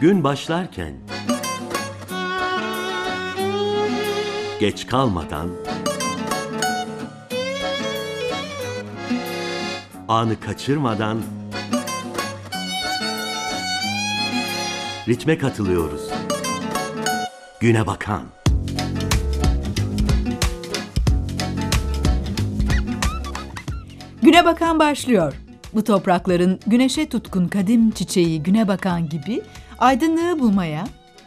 Gün başlarken geç kalmadan anı kaçırmadan ritme katılıyoruz. Güne bakan. Güne bakan başlıyor. Bu toprakların güneşe tutkun kadim çiçeği güne bakan gibi aydınlığı bulmaya,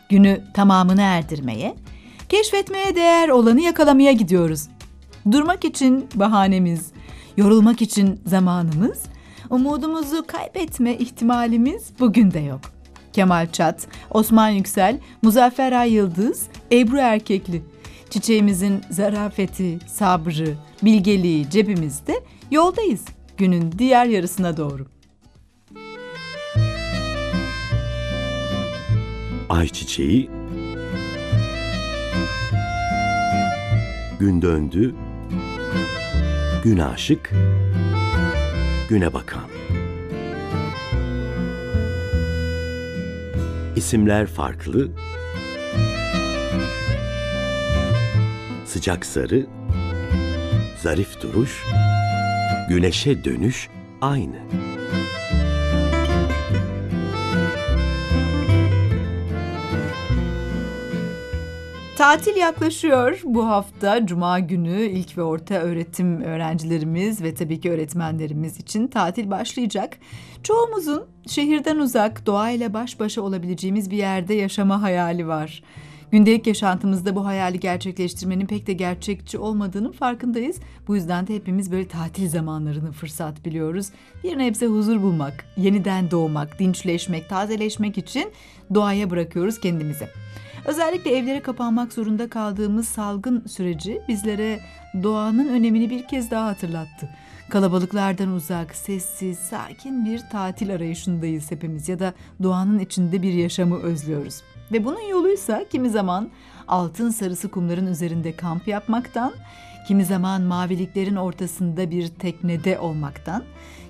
günü tamamına erdirmeye, keşfetmeye değer olanı yakalamaya gidiyoruz. Durmak için bahanemiz, yorulmak için zamanımız, umudumuzu kaybetme ihtimalimiz bugün de yok. Kemal Çat, Osman Yüksel, Muzaffer Ay Yıldız, Ebru Erkekli. Çiçeğimizin zarafeti, sabrı, bilgeliği cebimizde yoldayız günün diğer yarısına doğru. Ayçiçeği. Gün döndü. Gün aşık. Güne bakan. İsimler farklı. Sıcak sarı Zarif duruş Güneşe dönüş aynı. Tatil yaklaşıyor. Bu hafta Cuma günü ilk ve orta öğretim öğrencilerimiz ve tabii ki öğretmenlerimiz için tatil başlayacak. Çoğumuzun şehirden uzak, doğayla baş başa olabileceğimiz bir yerde yaşama hayali var. Gündelik yaşantımızda bu hayali gerçekleştirmenin pek de gerçekçi olmadığının farkındayız. Bu yüzden de hepimiz böyle tatil zamanlarını fırsat biliyoruz. Bir nebze huzur bulmak, yeniden doğmak, dinçleşmek, tazeleşmek için doğaya bırakıyoruz kendimizi. Özellikle evlere kapanmak zorunda kaldığımız salgın süreci bizlere doğanın önemini bir kez daha hatırlattı. Kalabalıklardan uzak, sessiz, sakin bir tatil arayışındayız hepimiz ya da doğanın içinde bir yaşamı özlüyoruz. Ve bunun yoluysa kimi zaman altın sarısı kumların üzerinde kamp yapmaktan, kimi zaman maviliklerin ortasında bir teknede olmaktan,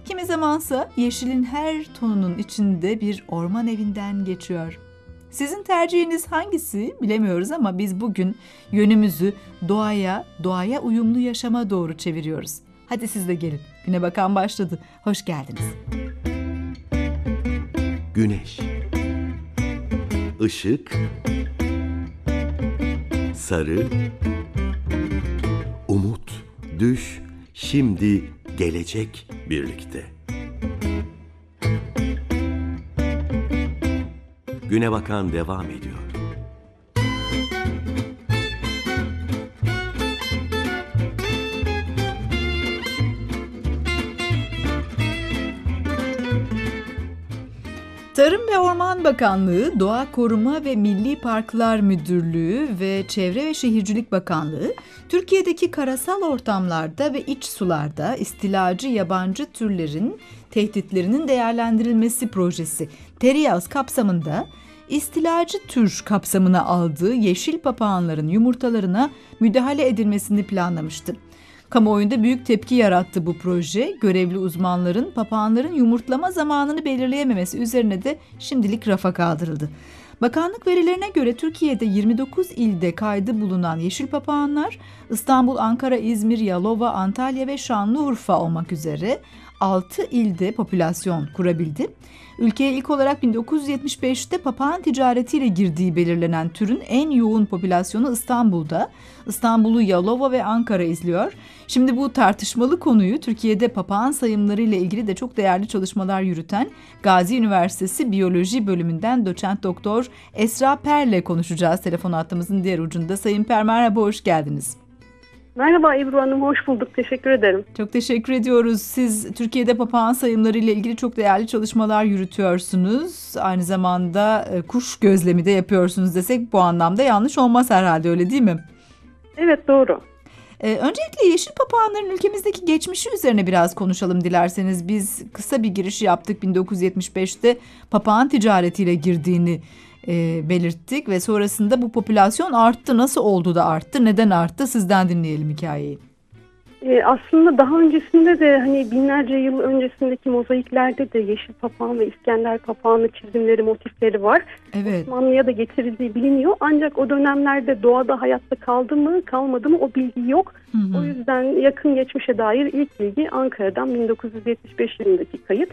kimi zamansa yeşilin her tonunun içinde bir orman evinden geçiyor. Sizin tercihiniz hangisi bilemiyoruz ama biz bugün yönümüzü doğaya, doğaya uyumlu yaşama doğru çeviriyoruz. Hadi siz de gelin. Güne bakan başladı. Hoş geldiniz. Güneş ışık, sarı, umut, düş, şimdi, gelecek birlikte. Güne bakan devam ediyor. Tarım ve Orman Bakanlığı, Doğa Koruma ve Milli Parklar Müdürlüğü ve Çevre ve Şehircilik Bakanlığı, Türkiye'deki karasal ortamlarda ve iç sularda istilacı yabancı türlerin tehditlerinin değerlendirilmesi projesi TERİAZ kapsamında istilacı tür kapsamına aldığı yeşil papağanların yumurtalarına müdahale edilmesini planlamıştı. Kamuoyunda büyük tepki yarattı bu proje. Görevli uzmanların papağanların yumurtlama zamanını belirleyememesi üzerine de şimdilik rafa kaldırıldı. Bakanlık verilerine göre Türkiye'de 29 ilde kaydı bulunan yeşil papağanlar İstanbul, Ankara, İzmir, Yalova, Antalya ve Şanlıurfa olmak üzere 6 ilde popülasyon kurabildi. Ülkeye ilk olarak 1975'te papağan ticaretiyle girdiği belirlenen türün en yoğun popülasyonu İstanbul'da. İstanbul'u Yalova ve Ankara izliyor. Şimdi bu tartışmalı konuyu Türkiye'de papağan sayımları ile ilgili de çok değerli çalışmalar yürüten Gazi Üniversitesi Biyoloji bölümünden doçent doktor Esra Per'le konuşacağız telefon hattımızın diğer ucunda. Sayın Per merhaba hoş geldiniz. Merhaba Ebru Hanım, hoş bulduk. Teşekkür ederim. Çok teşekkür ediyoruz. Siz Türkiye'de papağan sayımları ile ilgili çok değerli çalışmalar yürütüyorsunuz. Aynı zamanda e, kuş gözlemi de yapıyorsunuz desek bu anlamda yanlış olmaz herhalde öyle değil mi? Evet doğru. Ee, öncelikle yeşil papağanların ülkemizdeki geçmişi üzerine biraz konuşalım dilerseniz. Biz kısa bir giriş yaptık 1975'te papağan ticaretiyle girdiğini e, belirttik ve sonrasında bu popülasyon arttı. Nasıl oldu da arttı? Neden arttı? Sizden dinleyelim hikayeyi. E, aslında daha öncesinde de hani binlerce yıl öncesindeki mozaiklerde de yeşil papağan ve İskender papağanı çizimleri, motifleri var. Evet. Osmanlı'ya da getirildiği biliniyor. Ancak o dönemlerde doğada hayatta kaldı mı kalmadı mı o bilgi yok. Hı hı. O yüzden yakın geçmişe dair ilk bilgi Ankara'dan 1975 yılındaki kayıt.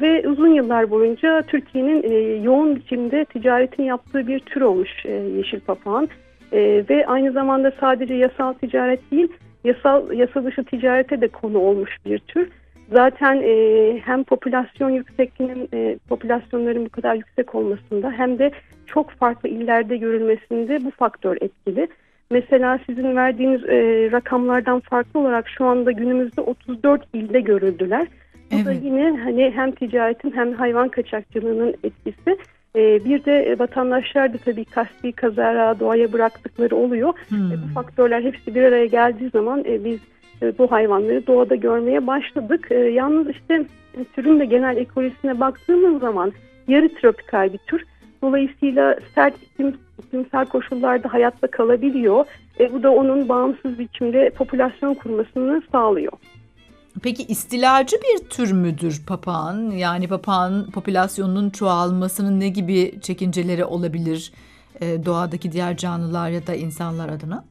Ve uzun yıllar boyunca Türkiye'nin e, yoğun biçimde ticaretini yaptığı bir tür olmuş e, yeşil papağan. E, ve aynı zamanda sadece yasal ticaret değil, yasal yasa dışı ticarete de konu olmuş bir tür. Zaten e, hem popülasyon yüksekliğinin e, popülasyonların bu kadar yüksek olmasında hem de çok farklı illerde görülmesinde bu faktör etkili. Mesela sizin verdiğiniz e, rakamlardan farklı olarak şu anda günümüzde 34 ilde görüldüler. Bu da Evet. yine hani hem ticaretin hem hayvan kaçakçılığının etkisi. E, bir de vatandaşlar da tabii kasti kazara doğaya bıraktıkları oluyor. Hmm. E, bu faktörler hepsi bir araya geldiği zaman e, biz e, bu hayvanları doğada görmeye başladık. E, yalnız işte e, türün de genel ekolojisine baktığımız zaman yarı tropikal bir tür. Dolayısıyla sert iklim, iklimsel koşullarda hayatta kalabiliyor. E, bu da onun bağımsız biçimde popülasyon kurmasını sağlıyor. Peki istilacı bir tür müdür papağan? Yani papağan popülasyonunun çoğalmasının ne gibi çekinceleri olabilir e, doğadaki diğer canlılar ya da insanlar adına?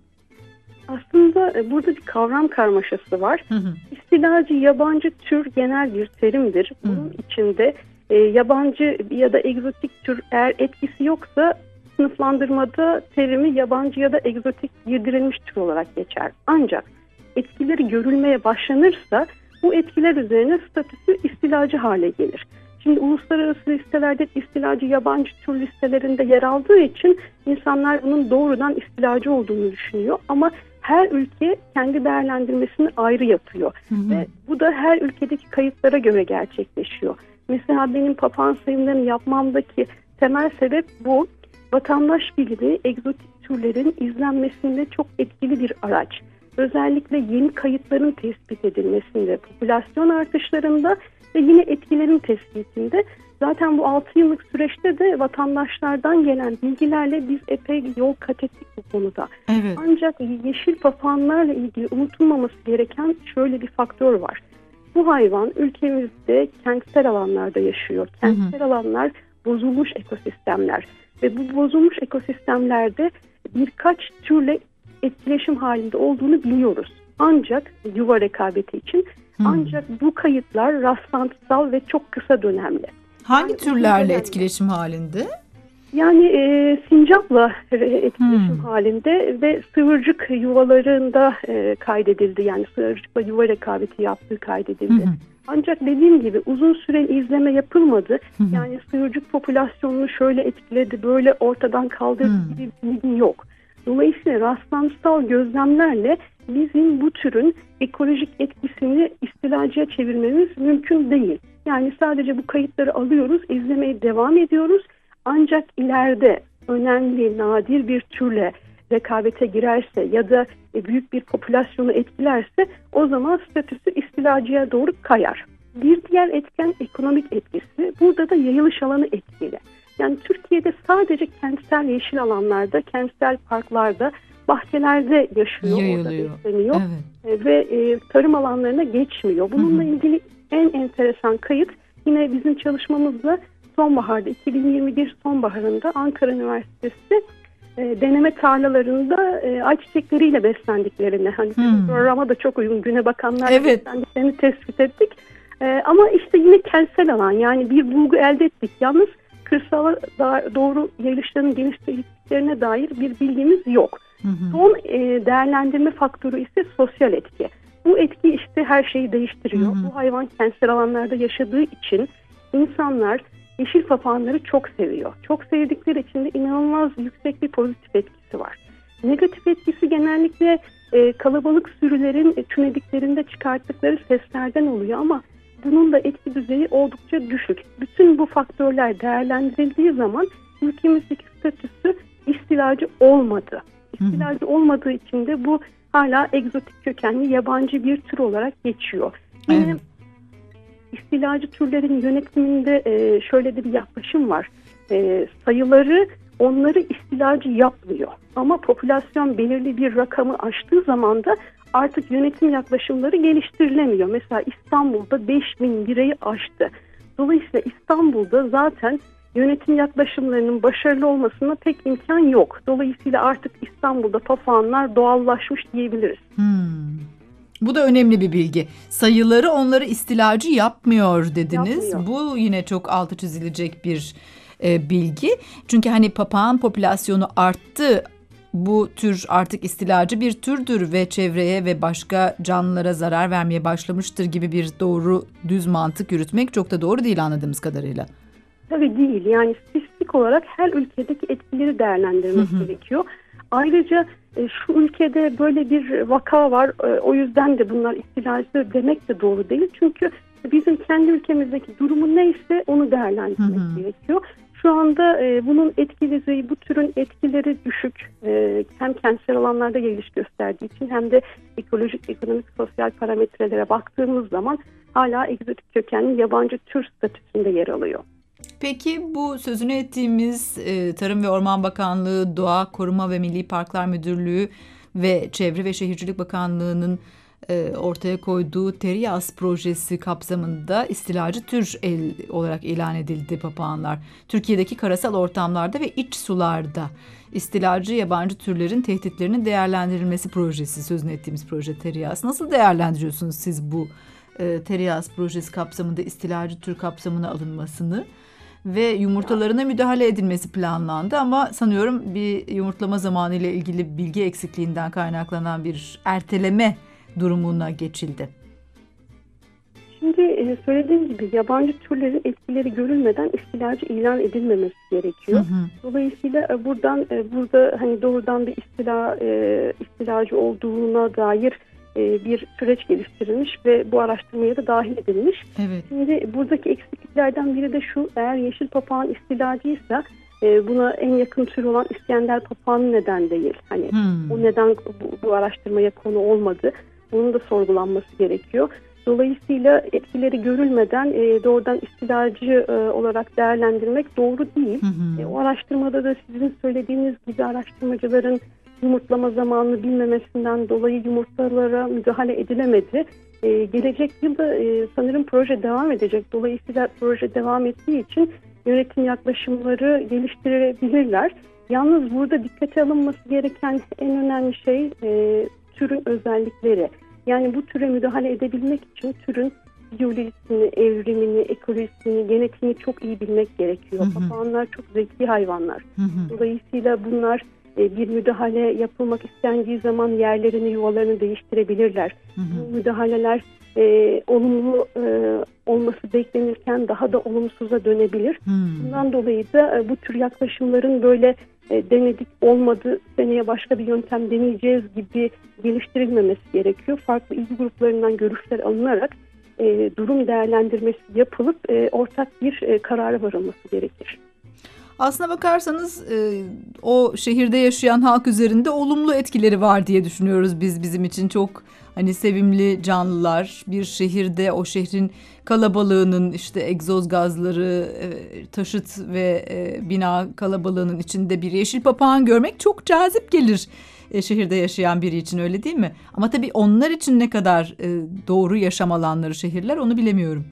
Aslında e, burada bir kavram karmaşası var. Hı hı. İstilacı yabancı tür genel bir terimdir. Bunun içinde e, yabancı ya da egzotik tür eğer etkisi yoksa sınıflandırmada terimi yabancı ya da egzotik girdirilmiş tür olarak geçer. Ancak etkileri görülmeye başlanırsa bu etkiler üzerine statüsü istilacı hale gelir. Şimdi uluslararası listelerde istilacı yabancı tür listelerinde yer aldığı için insanlar bunun doğrudan istilacı olduğunu düşünüyor. Ama her ülke kendi değerlendirmesini ayrı yapıyor. Hı hı. Ve bu da her ülkedeki kayıtlara göre gerçekleşiyor. Mesela benim papağan sayımlarını yapmamdaki temel sebep bu. Vatandaş bilimi egzotik türlerin izlenmesinde çok etkili bir araç. Özellikle yeni kayıtların tespit edilmesinde, popülasyon artışlarında ve yine etkilerin tespitinde. Zaten bu 6 yıllık süreçte de vatandaşlardan gelen bilgilerle biz epey yol kat ettik bu konuda. Evet. Ancak yeşil papağanlarla ilgili unutulmaması gereken şöyle bir faktör var. Bu hayvan ülkemizde kentsel alanlarda yaşıyor. Kentsel alanlar bozulmuş ekosistemler ve bu bozulmuş ekosistemlerde birkaç türle etkileşim halinde olduğunu biliyoruz. Ancak yuva rekabeti için Hı. ancak bu kayıtlar rastlantısal ve çok kısa dönemli. Hangi Yani türlerle önemli. etkileşim halinde? Yani e, sincapla etkileşim Hmm. halinde ve sığırcık yuvalarında e, kaydedildi. Yani sığırcıkla yuva rekabeti yaptığı kaydedildi. Hı. Ancak dediğim gibi uzun süreli izleme yapılmadı. Yani sığırcık popülasyonunu şöyle etkiledi, böyle ortadan kaldırdı Hmm. gibi bir bilgi yok. Dolayısıyla rastlantısal gözlemlerle bizim bu türün ekolojik etkisini istilacıya çevirmemiz mümkün değil. Yani sadece bu kayıtları alıyoruz, izlemeye devam ediyoruz. Ancak ileride önemli, nadir bir türle rekabete girerse ya da e, büyük bir popülasyonu etkilerse o zaman statüsü istilacıya doğru kayar. Bir diğer etken ekonomik etkisi. Burada da yayılış alanı etkili. Yani Türkiye'de sadece kentsel yeşil alanlarda, kentsel parklarda, bahçelerde yaşıyor, Yayılıyor. orada besleniyor Evet. E, ve e, tarım alanlarına geçmiyor. Bununla Hı hı. ilgili en enteresan kayıt yine bizim çalışmamızda sonbaharda 2021 sonbaharında Ankara Üniversitesi e, deneme tarlalarında e, ayçiçekleriyle beslendiklerini hani Hmm. programa da çok uygun güne bakanlarla Evet. beslendiklerini tespit ettik. E, ama işte yine kentsel alan yani bir bulgu elde ettik. Yalnız kırsala doğru yayılışların geliştirdiklerine dair bir bilgimiz yok. Hı hı. Son e, değerlendirme faktörü ise sosyal etki. Bu etki işte her şeyi değiştiriyor. Hı hı. Bu hayvan kentsel alanlarda yaşadığı için insanlar yeşil papağanları çok seviyor. Çok sevdikleri için de inanılmaz yüksek bir pozitif etkisi var. Negatif etkisi genellikle e, kalabalık sürülerin e, tünediklerinde çıkarttıkları seslerden oluyor ama bunun da etki düzeyi oldukça düşük. Bütün bu faktörler değerlendirildiği zaman ülkemizdeki statüsü istilacı olmadı. İstilacı olmadığı için de bu hala egzotik kökenli yabancı bir tür olarak geçiyor. Yine Evet. istilacı türlerin yönetiminde e, şöyle de bir yaklaşım var. E, sayıları onları istilacı yapmıyor. Ama popülasyon belirli bir rakamı aştığı zaman da artık yönetim yaklaşımları geliştirilemiyor. Mesela İstanbul'da 5000 bireyi aştı. Dolayısıyla İstanbul'da zaten yönetim yaklaşımlarının başarılı olmasına pek imkan yok. Dolayısıyla artık İstanbul'da papağanlar doğallaşmış diyebiliriz. Hmm. Bu da önemli bir bilgi. Sayıları onları istilacı yapmıyor dediniz. Yapmıyor. Bu yine çok altı çizilecek bir e, bilgi. Çünkü hani papağan popülasyonu arttı. Bu tür artık istilacı bir türdür ve çevreye ve başka canlılara zarar vermeye başlamıştır gibi bir doğru düz mantık yürütmek çok da doğru değil anladığımız kadarıyla. Tabii değil. Yani spesifik olarak her ülkedeki etkileri değerlendirmek gerekiyor. Ayrıca e, şu ülkede böyle bir vaka var. e, O yüzden de bunlar istilacı demek de doğru değil. Çünkü bizim kendi ülkemizdeki durumu neyse onu değerlendirmek gerekiyor. Şu anda e, bunun etkileri, bu türün etkileri düşük. E, hem kentsel alanlarda geliş gösterdiği için hem de ekolojik, ekonomik, sosyal parametrelere baktığımız zaman hala egzotik kökenli yabancı tür statüsünde yer alıyor. Peki bu sözünü ettiğimiz e, Tarım ve Orman Bakanlığı, Doğa Koruma ve Milli Parklar Müdürlüğü ve Çevre ve Şehircilik Bakanlığı'nın ortaya koyduğu Terias projesi kapsamında istilacı tür el, olarak ilan edildi papağanlar. Türkiye'deki karasal ortamlarda ve iç sularda istilacı yabancı türlerin tehditlerinin değerlendirilmesi projesi sözünü ettiğimiz proje Terias. Nasıl değerlendiriyorsunuz siz bu e, Terias projesi kapsamında istilacı tür kapsamına alınmasını? ve yumurtalarına müdahale edilmesi planlandı ama sanıyorum bir yumurtlama zamanı ile ilgili bilgi eksikliğinden kaynaklanan bir erteleme durumuna geçildi. Şimdi e, söylediğim gibi yabancı türlerin etkileri görülmeden istilacı ilan edilmemesi gerekiyor. Hı hı. Dolayısıyla e, buradan e, burada hani doğrudan bir istila istilacı olduğuna dair bir süreç geliştirilmiş ve bu araştırmaya da dahil edilmiş. Evet. Şimdi buradaki eksikliklerden biri de şu eğer yeşil papağan istilacıysa buna en yakın tür olan İskender papağanı neden değil? Hani Hmm. o neden bu, bu araştırmaya konu olmadı? Bunun da sorgulanması gerekiyor. Dolayısıyla etkileri görülmeden e, doğrudan istilacı e, olarak değerlendirmek doğru değil. Hı hı. E, o araştırmada da sizin söylediğiniz gibi araştırmacıların yumurtlama zamanını bilmemesinden dolayı yumurtalara müdahale edilemedi. E, gelecek yılda e, sanırım proje devam edecek. Dolayısıyla proje devam ettiği için yönetim yaklaşımları geliştirebilirler. Yalnız burada dikkate alınması gereken en önemli şey e, türün özellikleri. Yani bu türe müdahale edebilmek için türün biyolojisini, evrimini, ekolojisini, genetiğini çok iyi bilmek gerekiyor. Hı hı. Papağanlar çok zeki hayvanlar. Hı hı. Dolayısıyla bunlar e, bir müdahale yapılmak istendiği zaman yerlerini, yuvalarını değiştirebilirler. Hı hı. Bu müdahaleler e, olumlu e, olması beklenirken daha da olumsuza dönebilir. Hmm. Bundan dolayı da e, bu tür yaklaşımların böyle e, denedik olmadı seneye başka bir yöntem deneyeceğiz gibi geliştirilmemesi gerekiyor. Farklı ilgi gruplarından görüşler alınarak e, durum değerlendirmesi yapılıp e, ortak bir e, karara varılması gerekir. Aslına bakarsanız e, o şehirde yaşayan halk üzerinde olumlu etkileri var diye düşünüyoruz biz bizim için çok hani sevimli canlılar bir şehirde o şehrin kalabalığının işte egzoz gazları e, taşıt ve e, bina kalabalığının içinde bir yeşil papağan görmek çok cazip gelir e, şehirde yaşayan biri için öyle değil mi? Ama tabii onlar için ne kadar doğru yaşam alanları şehirler onu bilemiyorum.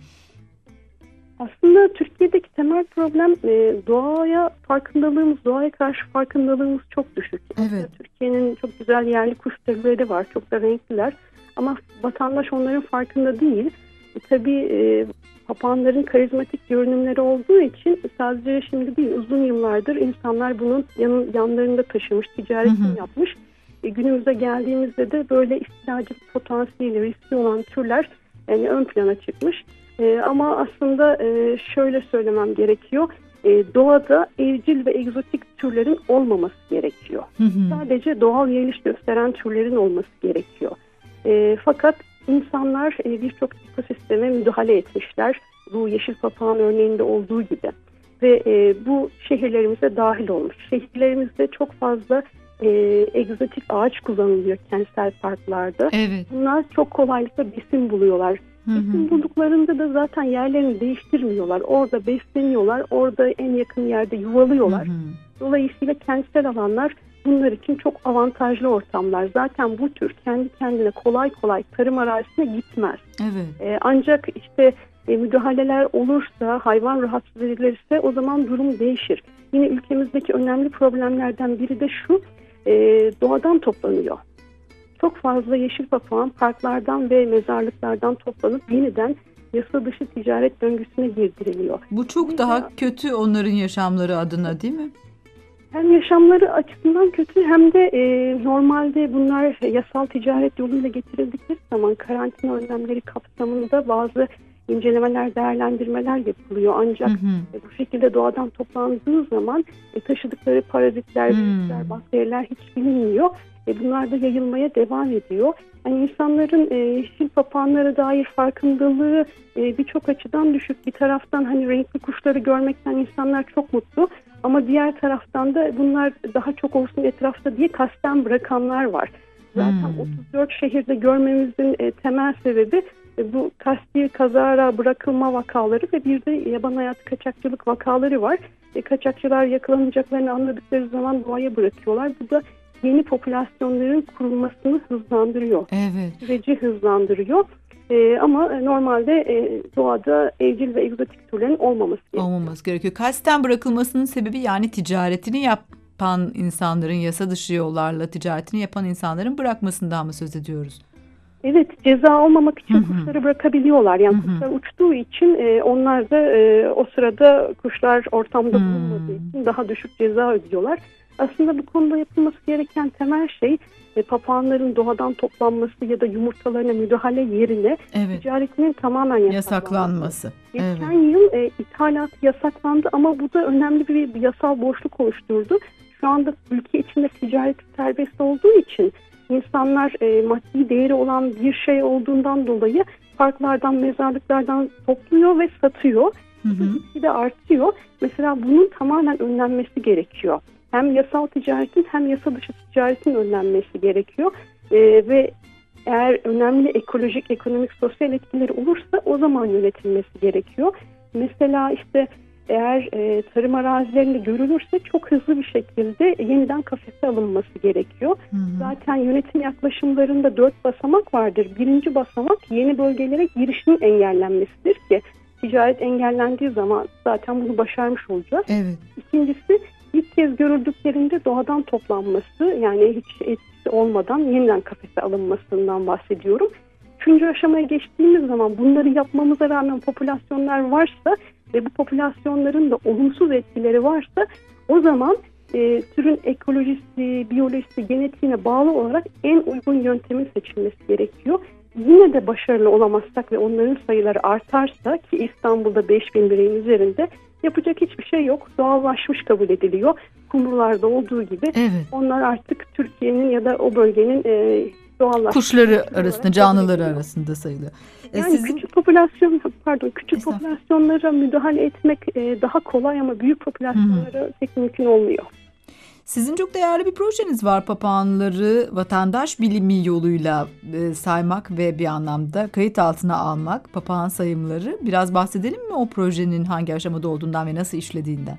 Aslında Türkiye'deki temel problem e, doğaya farkındalığımız, doğaya karşı farkındalığımız çok düşük. Evet. Türkiye'nin çok güzel yerli kuş türleri var, çok da renkliler. Ama vatandaş onların farkında değil. E, tabii e, papağanların karizmatik görünümleri olduğu için sadece şimdi değil uzun yıllardır insanlar bunun yan, yanlarında taşımış, ticaretini Hı hı. yapmış. E, günümüze geldiğimizde de böyle istilacı potansiyeli riskli olan türler yani ön plana çıkmış. E, ama aslında e, şöyle söylemem gerekiyor. E, doğada evcil ve egzotik türlerin olmaması gerekiyor. Hı hı. Sadece doğal yayılış gösteren türlerin olması gerekiyor. E, fakat insanlar e, birçok ekosisteme müdahale etmişler. Bu yeşil papağan örneğinde olduğu gibi. Ve e, bu şehirlerimize dahil olmuş. Şehirlerimizde çok fazla e, egzotik ağaç kullanılıyor kentsel parklarda. Evet. Bunlar çok kolaylıkla besin buluyorlar. Besin bulduklarında da zaten yerlerini değiştirmiyorlar. Orada besleniyorlar. Orada en yakın yerde yuvalıyorlar. Hı hı. Dolayısıyla kentsel alanlar bunlar için çok avantajlı ortamlar. Zaten bu tür kendi kendine kolay kolay tarım arazisine gitmez. Evet. E, ancak işte e, müdahaleler olursa, hayvan rahatsız edilirse o zaman durum değişir. Yine ülkemizdeki önemli problemlerden biri de şu, e, doğadan toplanıyor. Çok fazla yeşil papağan parklardan ve mezarlıklardan toplanıp yeniden yasa dışı ticaret döngüsüne girdiriliyor. Bu çok daha kötü onların yaşamları adına değil mi? Hem yaşamları açısından kötü hem de e, normalde bunlar yasal ticaret yoluyla getirildikleri zaman karantina önlemleri kapsamında bazı incelemeler, değerlendirmeler yapılıyor. Ancak Hı hı. e, bu şekilde doğadan toplandığı zaman e, taşıdıkları parazitler, virüsler, bakteriler hiç bilinmiyor. E, bunlar da yayılmaya devam ediyor. Yani insanların e, yeşil papağanlara dair farkındalığı e, birçok açıdan düşük. Bir taraftan hani renkli kuşları görmekten insanlar çok mutlu. Ama diğer taraftan da bunlar daha çok olsun etrafta diye kasten bırakanlar var. Zaten Hmm. 34 şehirde görmemizin e, temel sebebi e, bu kasti kazara bırakılma vakaları ve bir de yaban hayatı kaçakçılık vakaları var. E, kaçakçılar yakalanacaklarını anladıkları zaman doğaya bırakıyorlar. Bu da yeni popülasyonların kurulmasını hızlandırıyor. Evet. Süreci hızlandırıyor. E, ama normalde e, doğada evcil ve egzotik türlerin olmaması gerekiyor. Olmaması gerekiyor. Kasten bırakılmasının sebebi yani ticaretini yapan insanların yasa dışı yollarla ticaretini yapan insanların bırakmasından mı söz ediyoruz? Evet ceza olmamak için Hı hı. kuşları bırakabiliyorlar. Yani Hı hı. kuşlar uçtuğu için e, onlar da e, o sırada kuşlar ortamda Hmm. bulunmadığı için daha düşük ceza ödüyorlar. Aslında bu konuda yapılması gereken temel şey e, papağanların doğadan toplanması ya da yumurtalarına müdahale yerine Evet. ticaretinin tamamen yasaklanması. Yasaklanması. Geçen Evet. yıl e, ithalat yasaklandı ama bu da önemli bir yasal boşluk oluşturdu. Şu anda ülke içinde ticaret serbest olduğu için insanlar e, maddi değeri olan bir şey olduğundan dolayı parklardan, mezarlıklardan topluyor ve satıyor. Hı hı. De artıyor. Mesela bunun tamamen önlenmesi gerekiyor. Hem yasal ticaretin hem yasa dışı ticaretin önlenmesi gerekiyor. E, ve eğer önemli ekolojik, ekonomik, sosyal etkileri olursa o zaman yönetilmesi gerekiyor. Mesela işte eğer e, tarım arazilerinde görülürse çok hızlı bir şekilde yeniden kafese alınması gerekiyor. Hı hı. Zaten yönetim yaklaşımlarında dört basamak vardır. Birinci basamak yeni bölgelere girişin engellenmesidir ki ticaret engellendiği zaman zaten bunu başarmış olacağız. Evet. İkincisi ilk kez görüldüklerinde doğadan toplanması yani hiç etkisi olmadan yeniden kafese alınmasından bahsediyorum. Üçüncü aşamaya geçtiğimiz zaman bunları yapmamıza rağmen popülasyonlar varsa ve bu popülasyonların da olumsuz etkileri varsa o zaman e, türün ekolojisi, biyolojisi, genetiğine bağlı olarak en uygun yöntemin seçilmesi gerekiyor. Yine de başarılı olamazsak ve onların sayıları artarsa ki İstanbul'da 5000 bireyin üzerinde yapacak hiçbir şey yok. Doğallaşmış kabul ediliyor. Kumrularda olduğu gibi Evet. onlar artık Türkiye'nin ya da o bölgenin e, doğallaşmış Kuşları arasında, canlıları arasında sayılıyor. E, Yani sizin küçük popülasyon pardon küçük popülasyonlara müdahale etmek e, daha kolay ama büyük popülasyonlara pek mümkün olmuyor. Sizin çok değerli bir projeniz var papağanları vatandaş bilimi yoluyla e, saymak ve bir anlamda kayıt altına almak papağan sayımları. Biraz bahsedelim mi o projenin hangi aşamada olduğundan ve nasıl işlediğinden?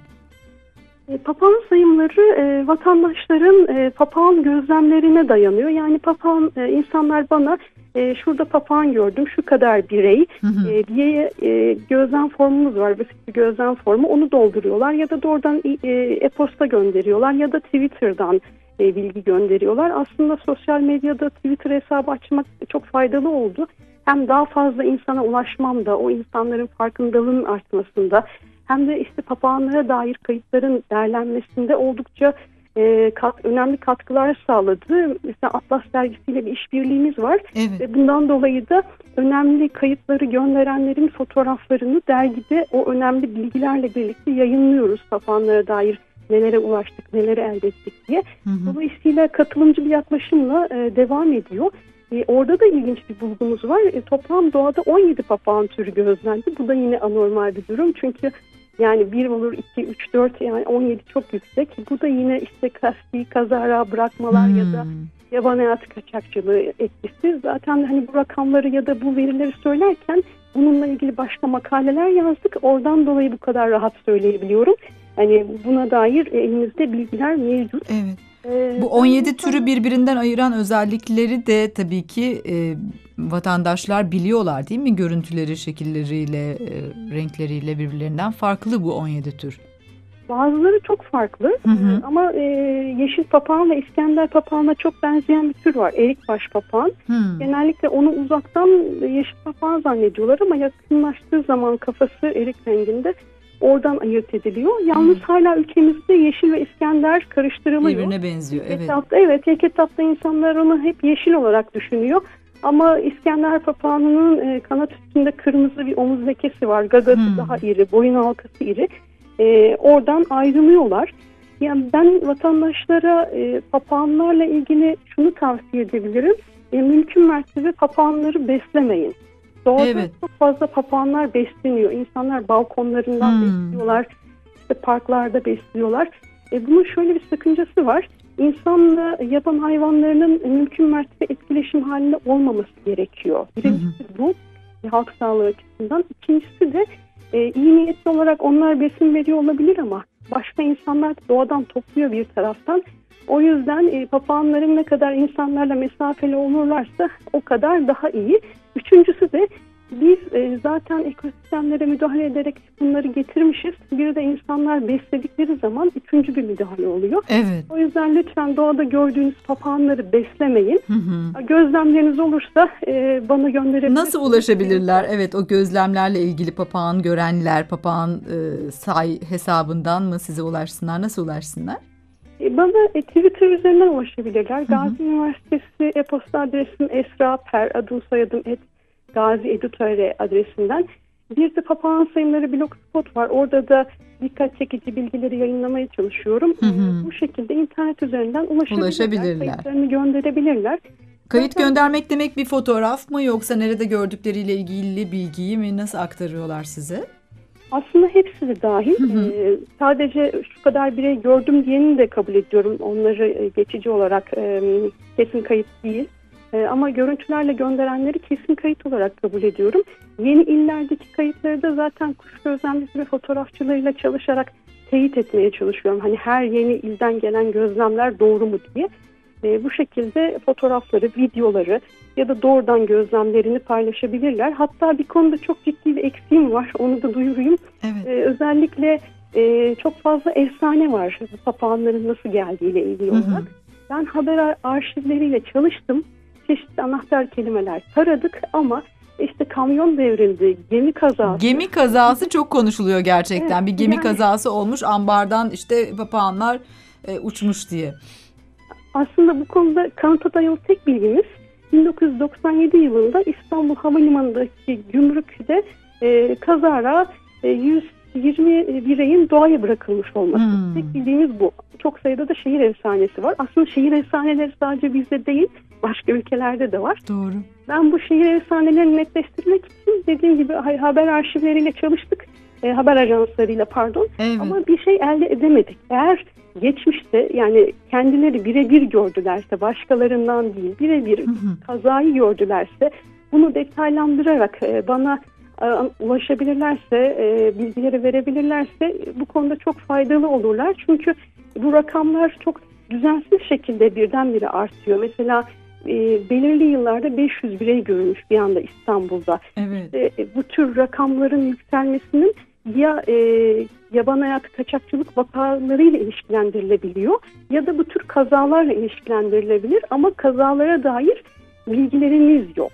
E, Papağan sayımları e, vatandaşların e, papağan gözlemlerine dayanıyor. Yani papağan e, insanlar bana e, şurada papağan gördüm şu kadar birey Hı hı. e, diye e, gözlem formumuz var. Basit bir gözlem formu onu dolduruyorlar ya da doğrudan e, e-posta gönderiyorlar ya da Twitter'dan e, bilgi gönderiyorlar. Aslında sosyal medyada Twitter hesabı açmak çok faydalı oldu. Hem daha fazla insana ulaşmamda, o insanların farkındalığının artmasında hem de işte papağanlara dair kayıtların değerlenmesinde oldukça e, kat, önemli katkılar sağladı. Mesela Atlas dergisiyle bir işbirliğimiz var. Evet. Ve bundan dolayı da önemli kayıtları gönderenlerin fotoğraflarını dergide o önemli bilgilerle birlikte yayınlıyoruz. Papağanlara dair nelere ulaştık, nelere elde ettik diye. Hı hı. Dolayısıyla katılımcı bir yaklaşımla e, devam ediyor. E, orada da ilginç bir bulgumuz var. E, toplam doğada 17 papağan türü gözlendi. Bu da yine anormal bir durum. Çünkü yani 1 olur, 2, 3, 4 yani 17 çok yüksek. Bu da yine işte kasti, kazara bırakmalar ya da Hmm. yaban hayatı kaçakçılığı etkisi. Zaten hani bu rakamları ya da bu verileri söylerken bununla ilgili başka makaleler yazdık. Oradan dolayı bu kadar rahat söyleyebiliyorum. Hani buna dair elimizde bilgiler mevcut. Evet. Ee, Bu 17 türü birbirinden ayıran özellikleri de tabii ki e, vatandaşlar biliyorlar değil mi? Görüntüleri, şekilleriyle, e, renkleriyle birbirlerinden farklı bu 17 tür. Bazıları çok farklı Hı hı. ama e, yeşil papağan ve İskender papağana çok benzeyen bir tür var. Erik baş papağan. Hmm. Genellikle onu uzaktan yeşil papağan zannediyorlar ama yakınlaştığı zaman kafası erik renginde oradan ayırt ediliyor. Yalnız hala ülkemizde yeşil ve İskender karıştırılıyor. Birbirine benziyor. Evet. etapta evet ilk etapta insanlar onu hep yeşil olarak düşünüyor. Ama İskender papağanının e, kanat üstünde kırmızı bir omuz lekesi var. Gagası Hmm. daha iri, boyun halkası iri. E, oradan ayrılıyorlar. Yani ben vatandaşlara e, papağanlarla ilgili şunu tavsiye edebilirim. E, mümkün mertebe papağanları beslemeyin. Doğada Evet. çok fazla papağanlar besleniyor. İnsanlar balkonlarından Hmm. besliyorlar. işte parklarda besliyorlar. E, bunun şöyle bir sakıncası var. İnsanla yaban hayvanlarının mümkün mertebe etkileşim halinde olmaması gerekiyor. Birincisi bu halk sağlığı açısından. İkincisi de e, iyi niyetli olarak onlar besin veriyor olabilir ama başka insanlar da doğadan topluyor bir taraftan. O yüzden e, papağanların ne kadar insanlarla mesafeli olurlarsa o kadar daha iyi. Üçüncüsü de biz e, zaten ekosistemlere müdahale ederek bunları getirmişiz. Bir de insanlar besledikleri zaman üçüncü bir müdahale oluyor. Evet. O yüzden lütfen doğada gördüğünüz papağanları beslemeyin. Hı hı. Gözlemleriniz olursa e, bana gönderebilirsiniz. Nasıl ulaşabilirler? Evet o gözlemlerle ilgili papağan görenler, papağan e, say hesabından mı size ulaşsınlar? Nasıl ulaşsınlar? E, Bana e, Twitter üzerinden ulaşabilirler. Gazi Üniversitesi e-posta adresim Esra Per, adım soyadım et Gazi Editore adresinden. Bir de papağan sayımları blogspot var. Orada da dikkat çekici bilgileri yayınlamaya çalışıyorum. Hı hı. Bu şekilde internet üzerinden ulaşabilirler. Ulaşabilirler. Kayıtlarını gönderebilirler. Kayıt Zaten- göndermek demek bir fotoğraf mı yoksa nerede gördükleriyle ilgili bilgiyi mi nasıl aktarıyorlar size? Aslında hepsi de dahil. Hı hı. Ee, sadece şu kadar birey gördüm diyeni de kabul ediyorum. Onları e, geçici olarak e, kesin kayıt değil. E, ama görüntülerle gönderenleri kesin kayıt olarak kabul ediyorum. Yeni illerdeki kayıtları da zaten kuş gözlemcisi ve fotoğrafçılarıyla çalışarak teyit etmeye çalışıyorum. Hani her yeni ilden gelen gözlemler doğru mu diye. E, bu şekilde fotoğrafları, videoları ya da doğrudan gözlemlerini paylaşabilirler. Hatta bir konuda çok ciddi bir eksiğim var. Onu da duyurayım. Evet. Ee, özellikle e, çok fazla efsane var papağanların nasıl geldiğiyle ilgili Hı hı. olarak. Ben haber ar- arşivleriyle çalıştım. Çeşitli anahtar kelimeler taradık ama işte kamyon devrildi, gemi kazası. Gemi kazası çok konuşuluyor gerçekten. Evet, bir gemi yani- kazası olmuş ambardan işte papağanlar e, uçmuş diye. Aslında bu konuda kanıta dayalı tek bilgimiz 1997 yılında İstanbul Havalimanı'ndaki gümrükte e, kazara e, 120 bireyin doğaya bırakılmış olması. Hmm. Tek bildiğimiz bu. Çok sayıda da şehir efsanesi var. Aslında şehir efsaneleri sadece bizde değil, başka ülkelerde de var. Doğru. Ben bu şehir efsanelerini netleştirmek için dediğim gibi haber arşivleriyle çalıştık. E, haber ajanslarıyla pardon. Evet. Ama bir şey elde edemedik. Eğer geçmişte yani kendileri birebir gördülerse başkalarından değil birebir kazayı gördülerse bunu detaylandırarak e, bana e, ulaşabilirlerse e, bilgileri verebilirlerse bu konuda çok faydalı olurlar. Çünkü bu rakamlar çok düzensiz şekilde birdenbire artıyor. Mesela belirli yıllarda 500 birey görülmüş bir anda İstanbul'da Evet. e, bu tür rakamların yükselmesinin ya e, yaban hayatı kaçakçılık vakalarıyla ilişkilendirilebiliyor ya da bu tür kazalarla ilişkilendirilebilir ama kazalara dair bilgilerimiz yok.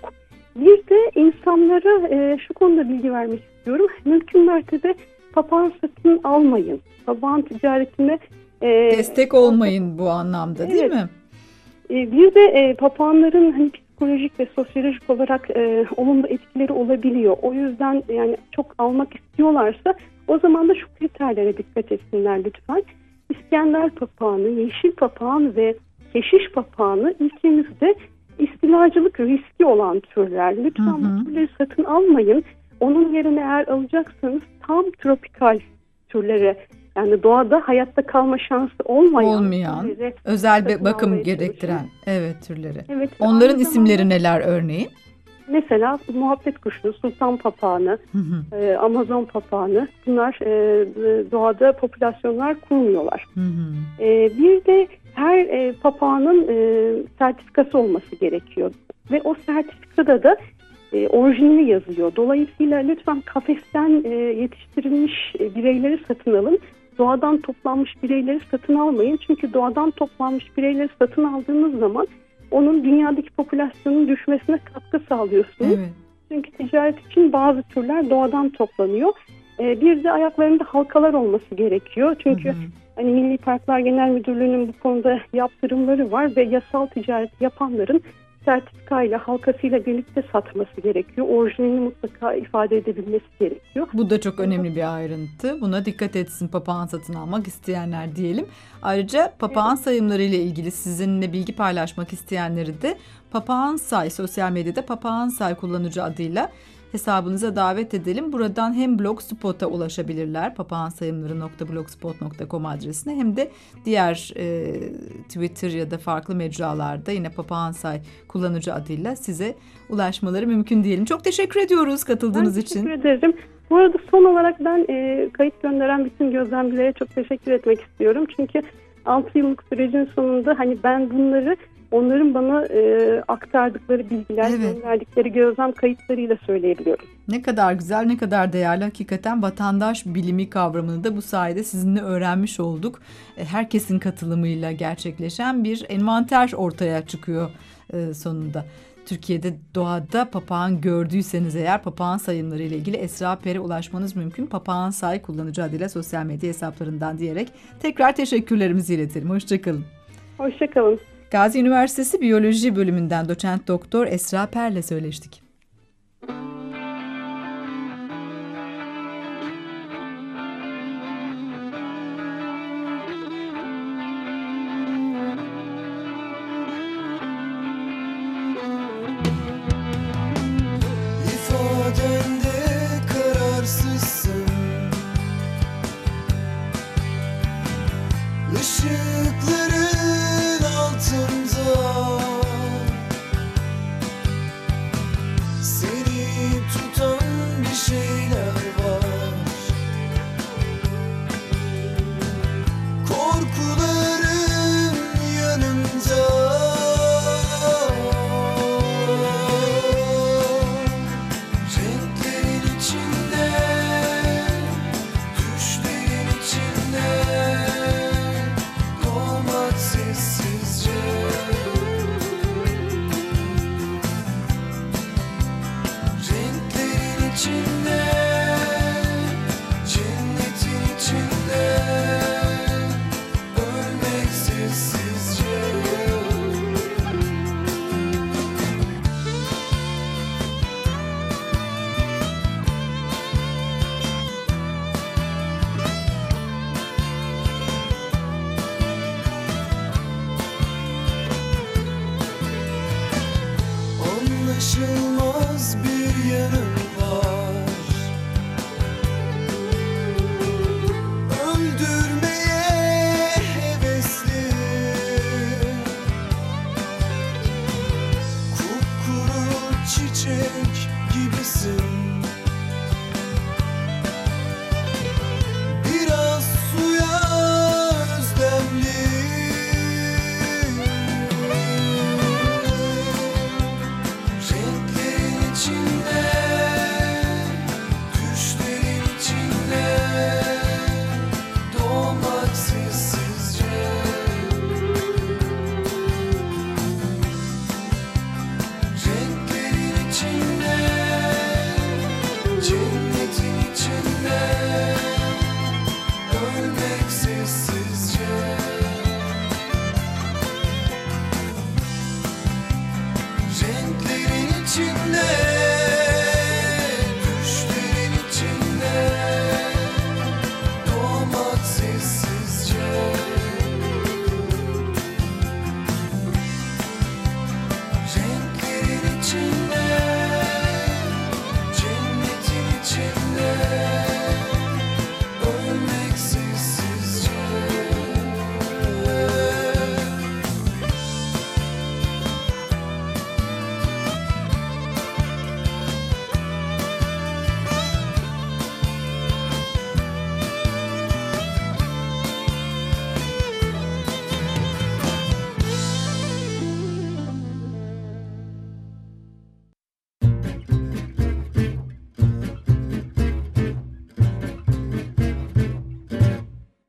Bir de insanlara e, şu konuda bilgi vermek istiyorum. Mümkün mertebe papağan satın almayın. Papağan ticaretine e, Destek olmayın bu anlamda değil Evet. mi? e, Bir de e, papağanların hani psikolojik ve sosyolojik olarak e, olumlu etkileri olabiliyor. O yüzden yani çok almak istiyorlarsa o zaman da şu kriterlere dikkat etsinler lütfen. İskender papağanı, yeşil papağan ve keşiş papağanı ülkemizde istilacılık riski olan türler. Lütfen Hı hı. bu türleri satın almayın. Onun yerine eğer alacaksanız tam tropikal türlere yani doğada hayatta kalma şansı olmayan, Olmayan, Özel bir bakım gerektiren evet türleri. Evet. Onların isimleri zamanda, neler örneğin? Mesela muhabbet kuşu, sultan papağanı, e, Amazon papağanı bunlar e, doğada popülasyonlar kurmuyorlar. E, bir de her e, papağanın e, sertifikası olması gerekiyor ve o sertifikada da e, orijinali yazıyor. Dolayısıyla lütfen kafesten e, yetiştirilmiş e, bireyleri satın alın. Doğadan toplanmış bireyleri satın almayın. Çünkü doğadan toplanmış bireyleri satın aldığınız zaman onun dünyadaki popülasyonun düşmesine katkı sağlıyorsunuz. Evet. Çünkü ticaret için bazı türler doğadan toplanıyor. E, bir de ayaklarında halkalar olması gerekiyor. Çünkü hı hı. hani Milli Parklar Genel Müdürlüğü'nün bu konuda yaptırımları var ve yasal ticaret yapanların sertifikayla halkasıyla birlikte satması gerekiyor. Orijinalini mutlaka ifade edebilmesi gerekiyor. Bu da çok önemli bir ayrıntı. Buna dikkat etsin papağan satın almak isteyenler diyelim. Ayrıca papağan evet. sayımları ile ilgili sizinle bilgi paylaşmak isteyenleri de papağan say sosyal medyada papağan say kullanıcı adıyla hesabınıza davet edelim. Buradan hem Blogspot'a ulaşabilirler papağansayımları.blogspot.com adresine hem de diğer e, Twitter ya da farklı mecralarda yine papağansay kullanıcı adıyla size ulaşmaları mümkün diyelim. Çok teşekkür ediyoruz katıldığınız ben için. Teşekkür ederim. Bu arada son olarak ben e, kayıt gönderen bütün gözlemcilere çok teşekkür etmek istiyorum. Çünkü 6 yıllık sürecin sonunda hani ben bunları onların bana e, aktardıkları bilgiler, evet. gönderdikleri gözlem kayıtlarıyla söyleyebiliyorum. Ne kadar güzel, ne kadar değerli. Hakikaten vatandaş bilimi kavramını da bu sayede sizinle öğrenmiş olduk. E, herkesin katılımıyla gerçekleşen bir envanter ortaya çıkıyor e, sonunda. Türkiye'de doğada papağan gördüyseniz eğer papağan sayımları ile ilgili Esra Per'e ulaşmanız mümkün. Papağan say kullanıcı adıyla sosyal medya hesaplarından diyerek tekrar teşekkürlerimizi iletelim. Hoşçakalın. Hoşçakalın. Gazi Üniversitesi Biyoloji bölümünden doçent doktor Esra Per'le söyleştik.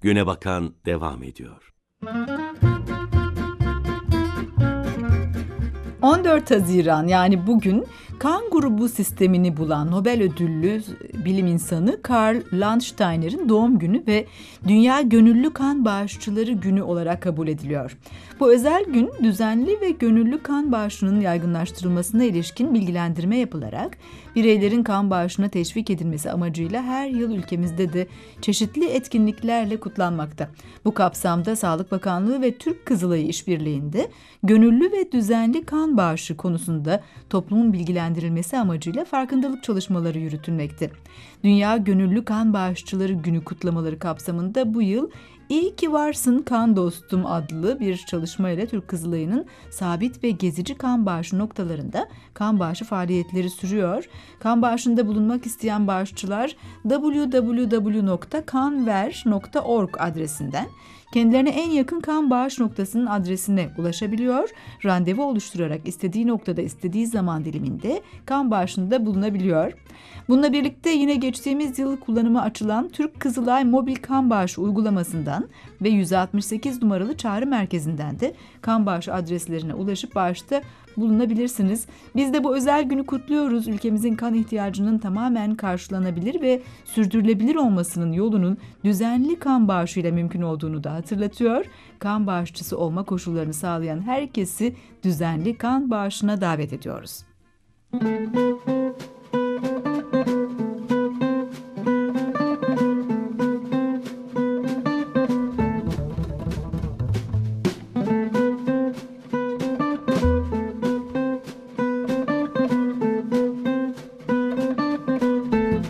Güne Bakan devam ediyor. 14 Haziran yani bugün kan grubu sistemini bulan Nobel ödüllü bilim insanı Karl Landsteiner'in doğum günü ve Dünya Gönüllü Kan Bağışçıları Günü olarak kabul ediliyor. Bu özel gün düzenli ve gönüllü kan bağışının yaygınlaştırılmasına ilişkin bilgilendirme yapılarak bireylerin kan bağışına teşvik edilmesi amacıyla her yıl ülkemizde de çeşitli etkinliklerle kutlanmakta. Bu kapsamda Sağlık Bakanlığı ve Türk Kızılayı işbirliğinde gönüllü ve düzenli kan bağışı konusunda toplumun bilgilendirilmesi amacıyla farkındalık çalışmaları yürütülmekte. Dünya Gönüllü Kan Bağışçıları Günü kutlamaları kapsamında bu yıl İyi ki varsın kan dostum adlı bir çalışma ile Türk Kızılayı'nın sabit ve gezici kan bağışı noktalarında kan bağışı faaliyetleri sürüyor. Kan bağışında bulunmak isteyen bağışçılar www.kanver.org adresinden kendilerine en yakın kan bağış noktasının adresine ulaşabiliyor, randevu oluşturarak istediği noktada istediği zaman diliminde kan bağışında bulunabiliyor. Bununla birlikte yine geçtiğimiz yıl kullanıma açılan Türk Kızılay Mobil Kan Bağışı uygulamasından ve 168 numaralı çağrı merkezinden de kan bağışı adreslerine ulaşıp bağışta bulunabilirsiniz. Biz de bu özel günü kutluyoruz. Ülkemizin kan ihtiyacının tamamen karşılanabilir ve sürdürülebilir olmasının yolunun düzenli kan bağışıyla mümkün olduğunu da hatırlatıyor. Kan bağışçısı olma koşullarını sağlayan herkesi düzenli kan bağışına davet ediyoruz. Müzik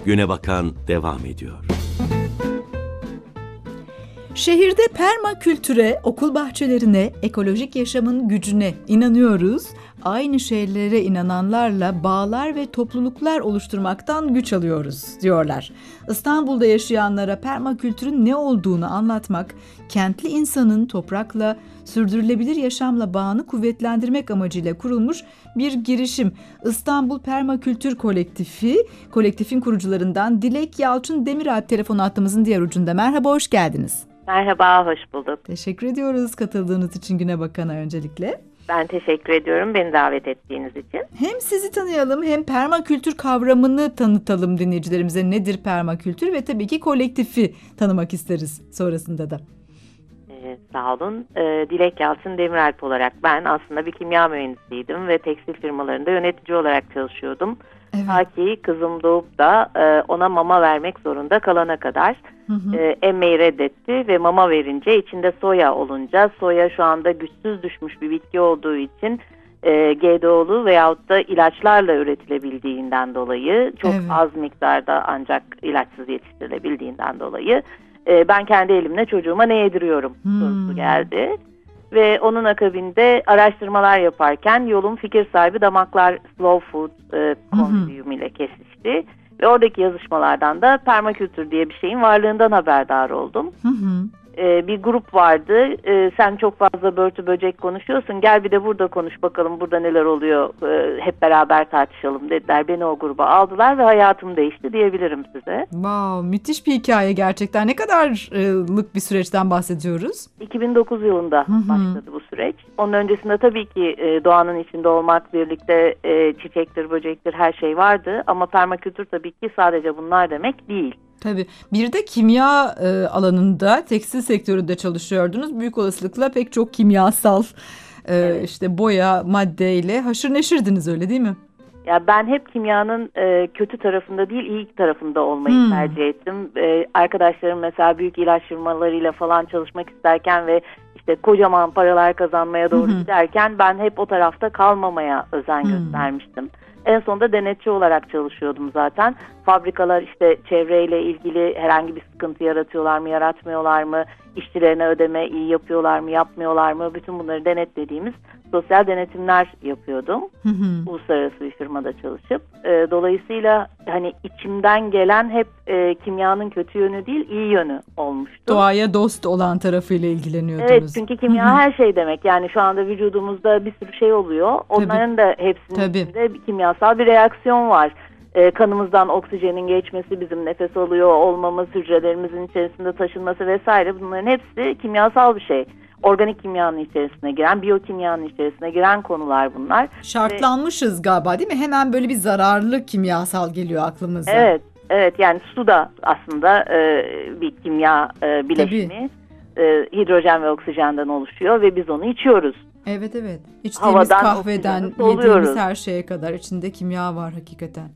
Güne Bakan devam ediyor. Şehirde permakültüre, okul bahçelerine, ekolojik yaşamın gücüne inanıyoruz. Aynı şeylere inananlarla bağlar ve topluluklar oluşturmaktan güç alıyoruz diyorlar. İstanbul'da yaşayanlara permakültürün ne olduğunu anlatmak, kentli insanın toprakla, sürdürülebilir yaşamla bağını kuvvetlendirmek amacıyla kurulmuş bir girişim. İstanbul Permakültür Kolektifi, kolektifin kurucularından Dilek Yalçın Demiralp telefon hattımızın diğer ucunda. Merhaba, hoş geldiniz. Merhaba, hoş bulduk. Teşekkür ediyoruz katıldığınız için Güne Bakan'a öncelikle. Ben teşekkür ediyorum beni davet ettiğiniz için. Hem sizi tanıyalım hem permakültür kavramını tanıtalım dinleyicilerimize. Nedir permakültür ve tabii ki kolektifi tanımak isteriz sonrasında da. Ee, sağ olun. Ee, Dilek Yalçın Demiralp olarak ben aslında bir kimya mühendisiydim ve tekstil firmalarında yönetici olarak çalışıyordum. Evet. Ta ki kızım doğup da e, ona mama vermek zorunda kalana kadar hı hı. E, emmeyi reddetti ve mama verince içinde soya olunca soya şu anda güçsüz düşmüş bir bitki olduğu için e, GDO'lu veyahut da ilaçlarla üretilebildiğinden dolayı çok evet. az miktarda ancak ilaçsız yetiştirilebildiğinden dolayı e, ben kendi elimle çocuğuma ne yediriyorum hmm. sorusu geldi. Ve onun akabinde araştırmalar yaparken yolun fikir sahibi damaklar slow food e, ile kesişti. Ve oradaki yazışmalardan da permakültür diye bir şeyin varlığından haberdar oldum. Hı hı e, bir grup vardı. E, sen çok fazla börtü böcek konuşuyorsun. Gel bir de burada konuş bakalım burada neler oluyor. E, hep beraber tartışalım dediler. Beni o gruba aldılar ve hayatım değişti diyebilirim size. Wow, müthiş bir hikaye gerçekten. Ne kadarlık bir süreçten bahsediyoruz? 2009 yılında Hı-hı. başladı bu süreç. Onun öncesinde tabii ki e, doğanın içinde olmak birlikte e, çiçektir, böcektir her şey vardı. Ama permakültür tabii ki sadece bunlar demek değil. Tabii. Bir de kimya e, alanında tekstil sektöründe çalışıyordunuz. Büyük olasılıkla pek çok kimyasal e, evet. işte boya maddeyle haşır neşirdiniz öyle değil mi? Ya ben hep kimyanın e, kötü tarafında değil iyi tarafında olmayı hmm. tercih ettim. E, arkadaşlarım mesela büyük ilaç firmalarıyla falan çalışmak isterken ve işte kocaman paralar kazanmaya doğru hmm. giderken ben hep o tarafta kalmamaya özen hmm. göstermiştim. En sonunda denetçi olarak çalışıyordum zaten. Fabrikalar işte çevreyle ilgili herhangi bir sıkıntı yaratıyorlar mı, yaratmıyorlar mı? İşçilerine ödeme iyi yapıyorlar mı, yapmıyorlar mı? Bütün bunları denetlediğimiz sosyal denetimler yapıyordum. Hı hı. Uluslararası bir firmada çalışıp. E, dolayısıyla hani içimden gelen hep e, kimyanın kötü yönü değil, iyi yönü olmuştu. Doğaya dost olan tarafıyla ilgileniyordunuz. Evet çünkü kimya hı hı. her şey demek. Yani şu anda vücudumuzda bir sürü şey oluyor. Onların Tabii. da hepsinin Tabii. içinde bir kimyasal bir reaksiyon var e, kanımızdan oksijenin geçmesi, bizim nefes alıyor olmamız, hücrelerimizin içerisinde taşınması vesaire bunların hepsi kimyasal bir şey. Organik kimyanın içerisine giren, biyokimyanın içerisine giren konular bunlar. Şartlanmışız galiba değil mi? Hemen böyle bir zararlı kimyasal geliyor aklımıza. Evet, evet yani su da aslında e, bir kimya e, bileşimi. E, hidrojen ve oksijenden oluşuyor ve biz onu içiyoruz. Evet evet. İçtiğimiz Havadan kahveden yediğimiz her şeye kadar içinde kimya var hakikaten.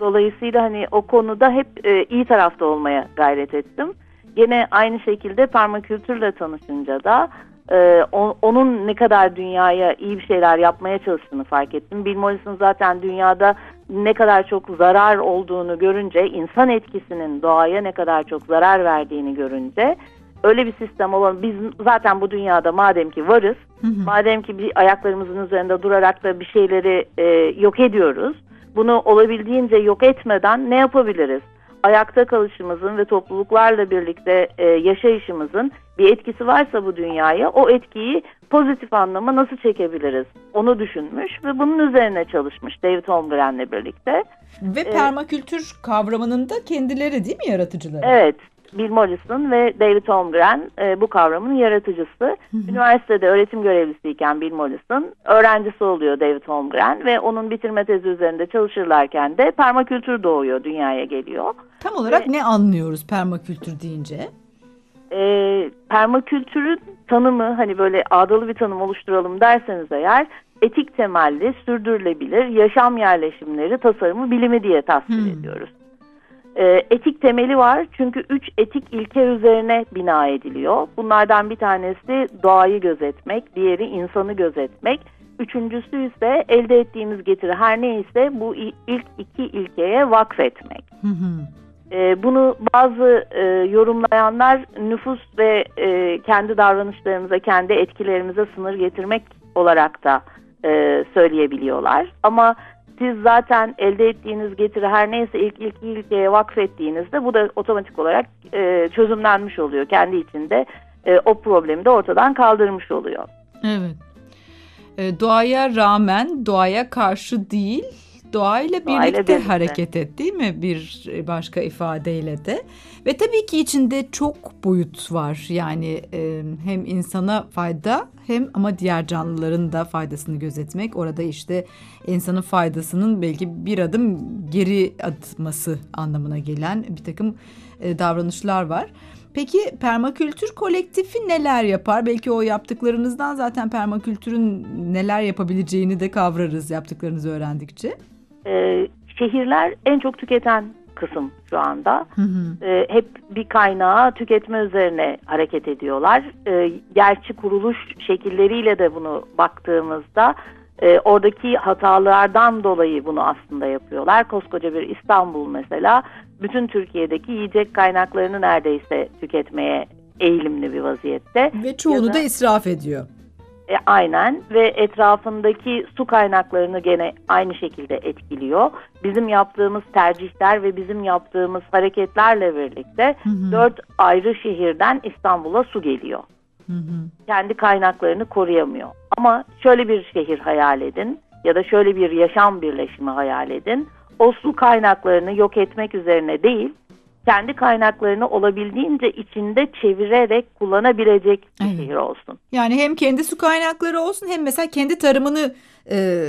Dolayısıyla hani o konuda hep e, iyi tarafta olmaya gayret ettim. Gene aynı şekilde permakültürle tanışınca da e, o- onun ne kadar dünyaya iyi bir şeyler yapmaya çalıştığını fark ettim. Bill Mollison zaten dünyada ne kadar çok zarar olduğunu görünce, insan etkisinin doğaya ne kadar çok zarar verdiğini görünce öyle bir sistem olan biz zaten bu dünyada madem ki varız, Hı hı. madem ki bir ayaklarımızın üzerinde durarak da bir şeyleri e, yok ediyoruz, bunu olabildiğince yok etmeden ne yapabiliriz? Ayakta kalışımızın ve topluluklarla birlikte e, yaşayışımızın bir etkisi varsa bu dünyaya o etkiyi pozitif anlama nasıl çekebiliriz? Onu düşünmüş ve bunun üzerine çalışmış David Holmgren'le birlikte. Ve permakültür kavramının da kendileri değil mi yaratıcıları? Evet, Bill Mollison ve David Holmgren e, bu kavramın yaratıcısı. Üniversitede öğretim görevlisiyken Bill Mollison öğrencisi oluyor David Holmgren ve onun bitirme tezi üzerinde çalışırlarken de permakültür doğuyor, dünyaya geliyor. Tam olarak Ve- ne anlıyoruz permakültür deyince? E, permakültürün tanımı hani böyle ağdalı bir tanım oluşturalım derseniz eğer etik temelli, sürdürülebilir yaşam yerleşimleri, tasarımı, bilimi diye tasvir Hmm. ediyoruz. E, etik temeli var çünkü üç etik ilke üzerine bina ediliyor. Bunlardan bir tanesi doğayı gözetmek, diğeri insanı gözetmek, üçüncüsü ise elde ettiğimiz getiri her neyse bu ilk iki ilkeye vakfetmek. Hı hı. E, bunu bazı e, yorumlayanlar nüfus ve e, kendi davranışlarımıza, kendi etkilerimize sınır getirmek olarak da e, söyleyebiliyorlar. Ama siz zaten elde ettiğiniz getiri her neyse ilk ilk ilkeye vakfettiğinizde bu da otomatik olarak e, çözümlenmiş oluyor. Kendi içinde e, o problemi de ortadan kaldırmış oluyor. Evet. E, doğaya rağmen doğaya karşı değil, doğayla birlikte Doğayla birlikte. hareket et değil mi bir başka ifadeyle de. Ve tabii ki içinde çok boyut var. Yani e, hem insana fayda hem ama diğer canlıların da faydasını gözetmek. Orada işte insanın faydasının belki bir adım geri atması anlamına gelen bir takım e, davranışlar var. Peki permakültür kolektifi neler yapar? Belki o yaptıklarınızdan zaten permakültürün neler yapabileceğini de kavrarız yaptıklarınızı öğrendikçe. E, şehirler en çok tüketen kısım şu anda. Hı hı. e, hep bir kaynağı tüketme üzerine hareket ediyorlar. E, gerçi kuruluş şekilleriyle de bunu baktığımızda e, oradaki hatalardan dolayı bunu aslında yapıyorlar. Koskoca bir İstanbul mesela bütün Türkiye'deki yiyecek kaynaklarını neredeyse tüketmeye eğilimli bir vaziyette. Ve çoğunu Ya da- da israf ediyor. E, aynen ve etrafındaki su kaynaklarını gene aynı şekilde etkiliyor. Bizim yaptığımız tercihler ve bizim yaptığımız hareketlerle birlikte Hı hı. dört ayrı şehirden İstanbul'a su geliyor. Hı hı. Kendi kaynaklarını koruyamıyor. Ama şöyle bir şehir hayal edin ya da şöyle bir yaşam birleşimi hayal edin. O su kaynaklarını yok etmek üzerine değil, kendi kaynaklarını olabildiğince içinde çevirerek kullanabilecek bir Evet. şehir olsun. Yani hem kendi su kaynakları olsun hem mesela kendi tarımını e,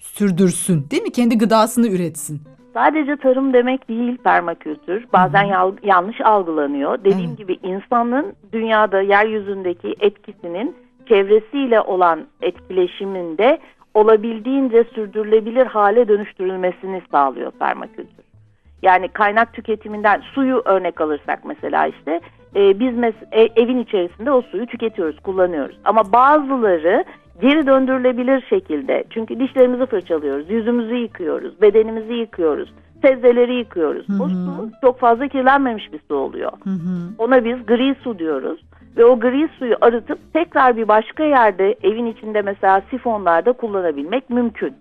sürdürsün değil mi? Kendi gıdasını üretsin. Sadece tarım demek değil permakültür. Bazen yal- yanlış algılanıyor. Dediğim Evet. gibi insanın dünyada yeryüzündeki etkisinin çevresiyle olan etkileşiminde olabildiğince sürdürülebilir hale dönüştürülmesini sağlıyor permakültür. Yani kaynak tüketiminden suyu örnek alırsak mesela işte e, biz mes- e- evin içerisinde o suyu tüketiyoruz, kullanıyoruz. Ama bazıları geri döndürülebilir şekilde çünkü dişlerimizi fırçalıyoruz, yüzümüzü yıkıyoruz, bedenimizi yıkıyoruz, sebzeleri yıkıyoruz. O Hı hı. su çok fazla kirlenmemiş bir su oluyor. Hı hı. Ona biz gri su diyoruz ve o gri suyu arıtıp tekrar bir başka yerde evin içinde mesela sifonlarda kullanabilmek mümkün.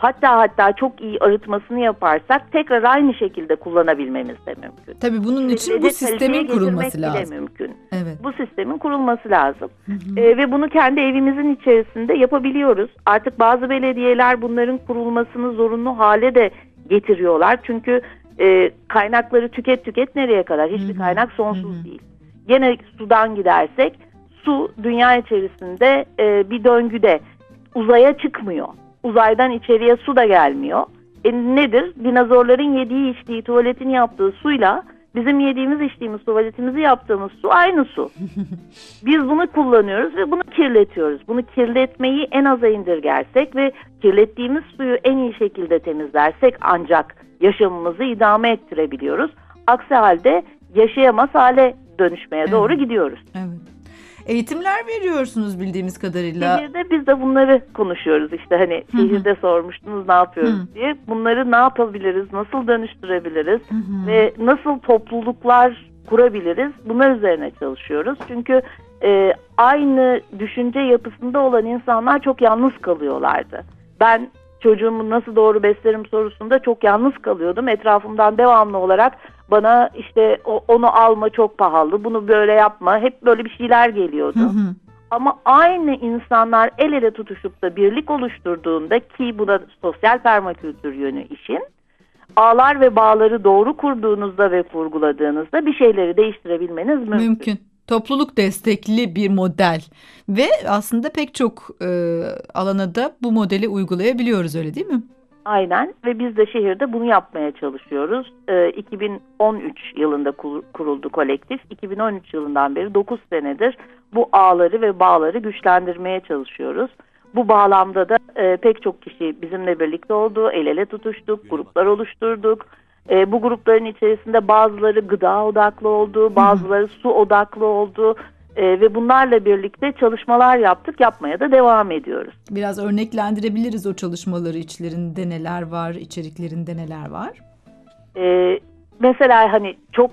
Hatta hatta çok iyi arıtmasını yaparsak tekrar aynı şekilde kullanabilmemiz de mümkün. Tabii bunun için bu sistemin kurulması lazım. mümkün. Evet. Bu sistemin kurulması lazım. Hı hı. Ee, ve bunu kendi evimizin içerisinde yapabiliyoruz. Artık bazı belediyeler bunların kurulmasını zorunlu hale de getiriyorlar. Çünkü e, kaynakları tüket tüket nereye kadar? Hiçbir Hı hı. kaynak sonsuz Hı hı. değil. Gene sudan gidersek su dünya içerisinde e, bir döngüde uzaya çıkmıyor. Uzaydan içeriye su da gelmiyor. E, nedir? Dinozorların yediği içtiği tuvaletin yaptığı suyla bizim yediğimiz içtiğimiz tuvaletimizi yaptığımız su aynı su. Biz bunu kullanıyoruz ve bunu kirletiyoruz. Bunu kirletmeyi en aza indirgersek ve kirlettiğimiz suyu en iyi şekilde temizlersek ancak yaşamımızı idame ettirebiliyoruz. Aksi halde yaşayamaz hale dönüşmeye Evet. doğru gidiyoruz. Evet. Eğitimler veriyorsunuz bildiğimiz kadarıyla. Şehirde biz de bunları konuşuyoruz işte hani Hı hı. şehirde sormuştunuz ne yapıyoruz Hı. diye. Bunları ne yapabiliriz, nasıl dönüştürebiliriz Hı hı. ve nasıl topluluklar kurabiliriz bunlar üzerine çalışıyoruz. Çünkü e, aynı düşünce yapısında olan insanlar çok yalnız kalıyorlardı. Ben çocuğumu nasıl doğru beslerim sorusunda çok yalnız kalıyordum. Etrafımdan devamlı olarak bana işte o- onu alma çok pahalı, bunu böyle yapma hep böyle bir şeyler geliyordu. Hı hı. Ama aynı insanlar el ele tutuşup da birlik oluşturduğunda ki bu da sosyal permakültür yönü işin ağlar ve bağları doğru kurduğunuzda ve kurguladığınızda bir şeyleri değiştirebilmeniz mümkün. Mümkün. Topluluk destekli bir model ve aslında pek çok e, alana da bu modeli uygulayabiliyoruz öyle değil mi? Aynen ve biz de şehirde bunu yapmaya çalışıyoruz. Ee, 2013 yılında kur- kuruldu kolektif. 2013 yılından beri 9 senedir bu ağları ve bağları güçlendirmeye çalışıyoruz. Bu bağlamda da e, pek çok kişi bizimle birlikte oldu, el ele tutuştuk, gruplar oluşturduk. E, bu grupların içerisinde bazıları gıda odaklı oldu, bazıları su odaklı oldu E, ve bunlarla birlikte çalışmalar yaptık, yapmaya da devam ediyoruz. Biraz örneklendirebiliriz o çalışmaları içlerinde neler var, içeriklerinde neler var. Ee, mesela hani çok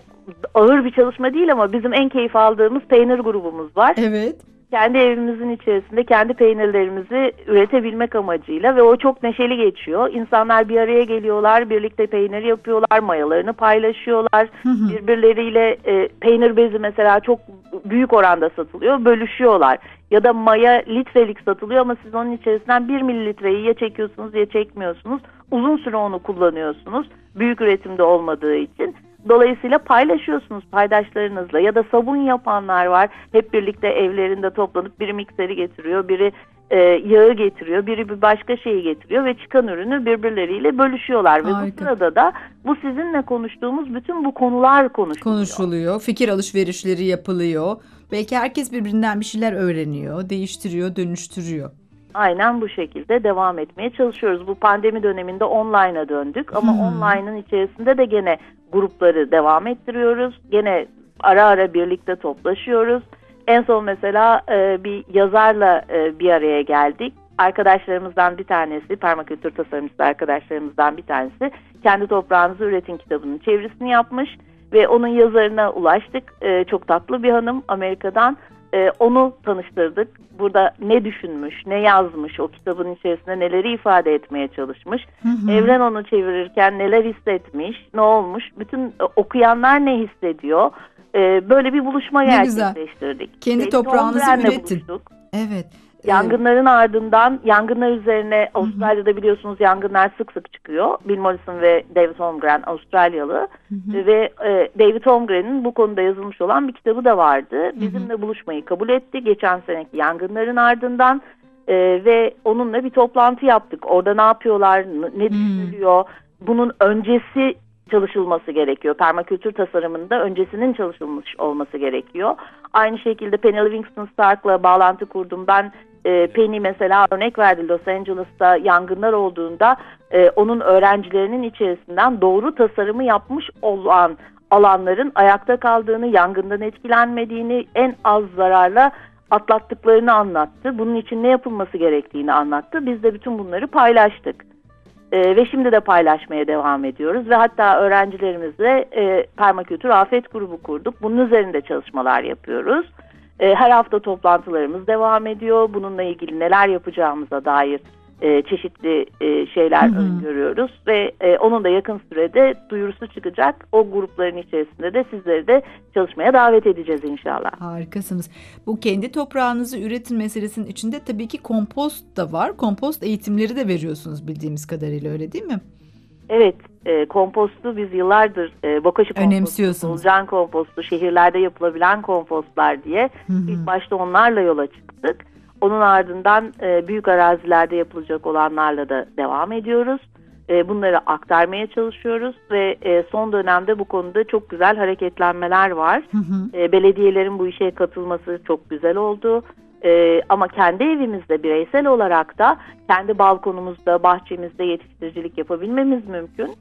ağır bir çalışma değil ama bizim en keyif aldığımız peynir grubumuz var. Evet. Kendi evimizin içerisinde kendi peynirlerimizi üretebilmek amacıyla ve o çok neşeli geçiyor. İnsanlar bir araya geliyorlar, birlikte peynir yapıyorlar, mayalarını paylaşıyorlar. Hı hı. Birbirleriyle e, peynir bezi mesela çok büyük oranda satılıyor, bölüşüyorlar. Ya da maya litrelik satılıyor ama siz onun içerisinden 1 mililitreyi ya çekiyorsunuz ya çekmiyorsunuz. Uzun süre onu kullanıyorsunuz. Büyük üretimde olmadığı için. Dolayısıyla paylaşıyorsunuz paydaşlarınızla ya da sabun yapanlar var. Hep birlikte evlerinde toplanıp biri mikseri getiriyor, biri e, yağı getiriyor, biri bir başka şeyi getiriyor ve çıkan ürünü birbirleriyle bölüşüyorlar. Ve bu Harika. sırada da bu sizinle konuştuğumuz bütün bu konular konuşuluyor. Konuşuluyor, fikir alışverişleri yapılıyor. Belki herkes birbirinden bir şeyler öğreniyor, değiştiriyor, dönüştürüyor. Aynen bu şekilde devam etmeye çalışıyoruz. Bu pandemi döneminde online'a döndük ama Hmm. online'ın içerisinde de gene grupları devam ettiriyoruz. Gene ara ara birlikte toplaşıyoruz. En son mesela e, bir yazarla e, bir araya geldik. Arkadaşlarımızdan bir tanesi, permakültür tasarımcısı arkadaşlarımızdan bir tanesi kendi toprağınızı üretin kitabının çevirisini yapmış ve onun yazarına ulaştık. E, çok tatlı bir hanım Amerika'dan. E, onu tanıştırdık. Burada ne düşünmüş, ne yazmış, o kitabın içerisinde neleri ifade etmeye çalışmış. Hı hı. Evren onu çevirirken neler hissetmiş, ne olmuş, bütün e, okuyanlar ne hissediyor. E, böyle bir buluşma Ne güzel. gerçekleştirdik. Kendi E, toprağınızı John Brand'le üretin. buluştuk. Evet. Yangınların ardından yangınlar üzerine Avustralya'da biliyorsunuz yangınlar sık sık çıkıyor. Bill Mollison ve David Holmgren Avustralyalı hı. ve e, David Holmgren'in bu konuda yazılmış olan bir kitabı da vardı. Bizimle buluşmayı kabul etti geçen seneki yangınların ardından e, ve onunla bir toplantı yaptık. Orada ne yapıyorlar, ne düşünülüyor, bunun öncesi çalışılması gerekiyor. Permakültür tasarımında öncesinin çalışılmış olması gerekiyor. Aynı şekilde Penny Livingston Stark'la bağlantı kurdum. Ben e, Penny mesela örnek verdi Los Angeles'ta yangınlar olduğunda e, onun öğrencilerinin içerisinden doğru tasarımı yapmış olan alanların ayakta kaldığını, yangından etkilenmediğini, en az zararla atlattıklarını anlattı. Bunun için ne yapılması gerektiğini anlattı. Biz de bütün bunları paylaştık. Ee, ve şimdi de paylaşmaya devam ediyoruz ve hatta öğrencilerimizle e, permakültür afet grubu kurduk. Bunun üzerinde çalışmalar yapıyoruz. E, her hafta toplantılarımız devam ediyor. Bununla ilgili neler yapacağımıza dair e, çeşitli e, şeyler Hı hı. öngörüyoruz ve e, onun da yakın sürede duyurusu çıkacak. O grupların içerisinde de sizleri de çalışmaya davet edeceğiz inşallah. Harikasınız. Bu kendi toprağınızı üretin meselesinin içinde tabii ki kompost da var. Kompost eğitimleri de veriyorsunuz bildiğimiz kadarıyla öyle değil mi? Evet, e, kompostu biz yıllardır e, bokaşı kompostu, solucan kompostu, şehirlerde yapılabilen kompostlar diye Hı hı. ilk başta onlarla yola çıktık. Onun ardından e, büyük arazilerde yapılacak olanlarla da devam ediyoruz. E, bunları aktarmaya çalışıyoruz ve e, son dönemde bu konuda çok güzel hareketlenmeler var. Hı hı. E, belediyelerin bu işe katılması çok güzel oldu. E, ama kendi evimizde bireysel olarak da kendi balkonumuzda, bahçemizde yetiştiricilik yapabilmemiz mümkün.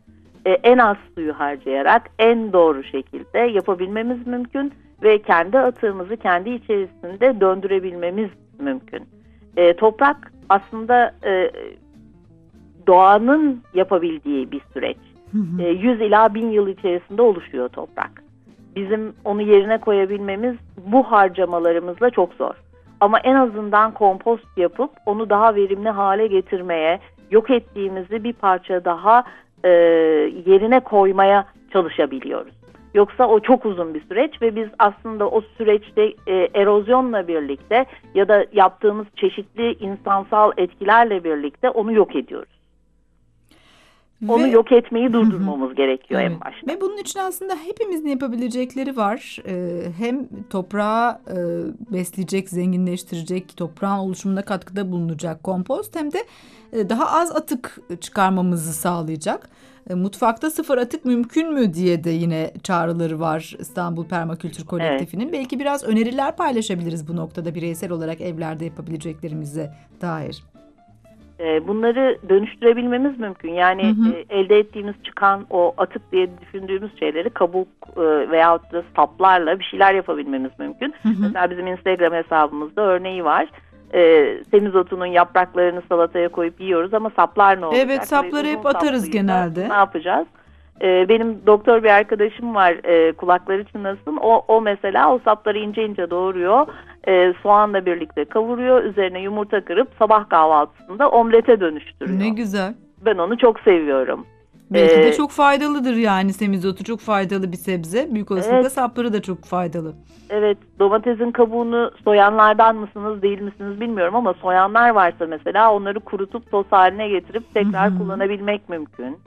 E, en az suyu harcayarak en doğru şekilde yapabilmemiz mümkün ve kendi atığımızı kendi içerisinde döndürebilmemiz mümkün. E, toprak aslında e, doğanın yapabildiği bir süreç. Hı hı. E, 100 ila 1000 yıl içerisinde oluşuyor toprak. Bizim onu yerine koyabilmemiz bu harcamalarımızla çok zor. Ama en azından kompost yapıp onu daha verimli hale getirmeye, yok ettiğimizi bir parça daha e, yerine koymaya çalışabiliyoruz. Yoksa o çok uzun bir süreç ve biz aslında o süreçte e, erozyonla birlikte ya da yaptığımız çeşitli insansal etkilerle birlikte onu yok ediyoruz. Onu Ve- yok etmeyi durdurmamız gerekiyor Evet. en başta. Ve bunun için aslında hepimizin yapabilecekleri var. Ee, hem toprağı e, besleyecek, zenginleştirecek, toprağın oluşumuna katkıda bulunacak kompost hem de e, daha az atık çıkarmamızı sağlayacak. E, mutfakta sıfır atık mümkün mü diye de yine çağrıları var İstanbul Permakültür Kolektifi'nin. Belki biraz öneriler paylaşabiliriz bu noktada bireysel olarak evlerde yapabileceklerimize dair. E, bunları dönüştürebilmemiz mümkün. Yani Hı hı. e, elde ettiğimiz çıkan o atık diye düşündüğümüz şeyleri kabuk veyahut da saplarla bir şeyler yapabilmemiz mümkün. Hı hı. Mesela bizim Instagram hesabımızda örneği var. E, semizotunun yapraklarını salataya koyup yiyoruz ama saplar ne olacak? Evet, sapları hep atarız genelde. Ne yapacağız? E, benim doktor bir arkadaşım var e, kulakları çınlasın. O, o mesela o sapları ince ince doğruyor. E, soğanla birlikte kavuruyor. Üzerine yumurta kırıp sabah kahvaltısında omlete dönüştürüyor. Ne güzel. Ben onu çok seviyorum. Belki de Ee, çok faydalıdır yani semizotu çok faydalı bir sebze. Büyük olasılıkla Evet. sapları da çok faydalı. Evet domatesin kabuğunu soyanlardan mısınız değil misiniz bilmiyorum ama soyanlar varsa mesela onları kurutup toz haline getirip tekrar kullanabilmek mümkün.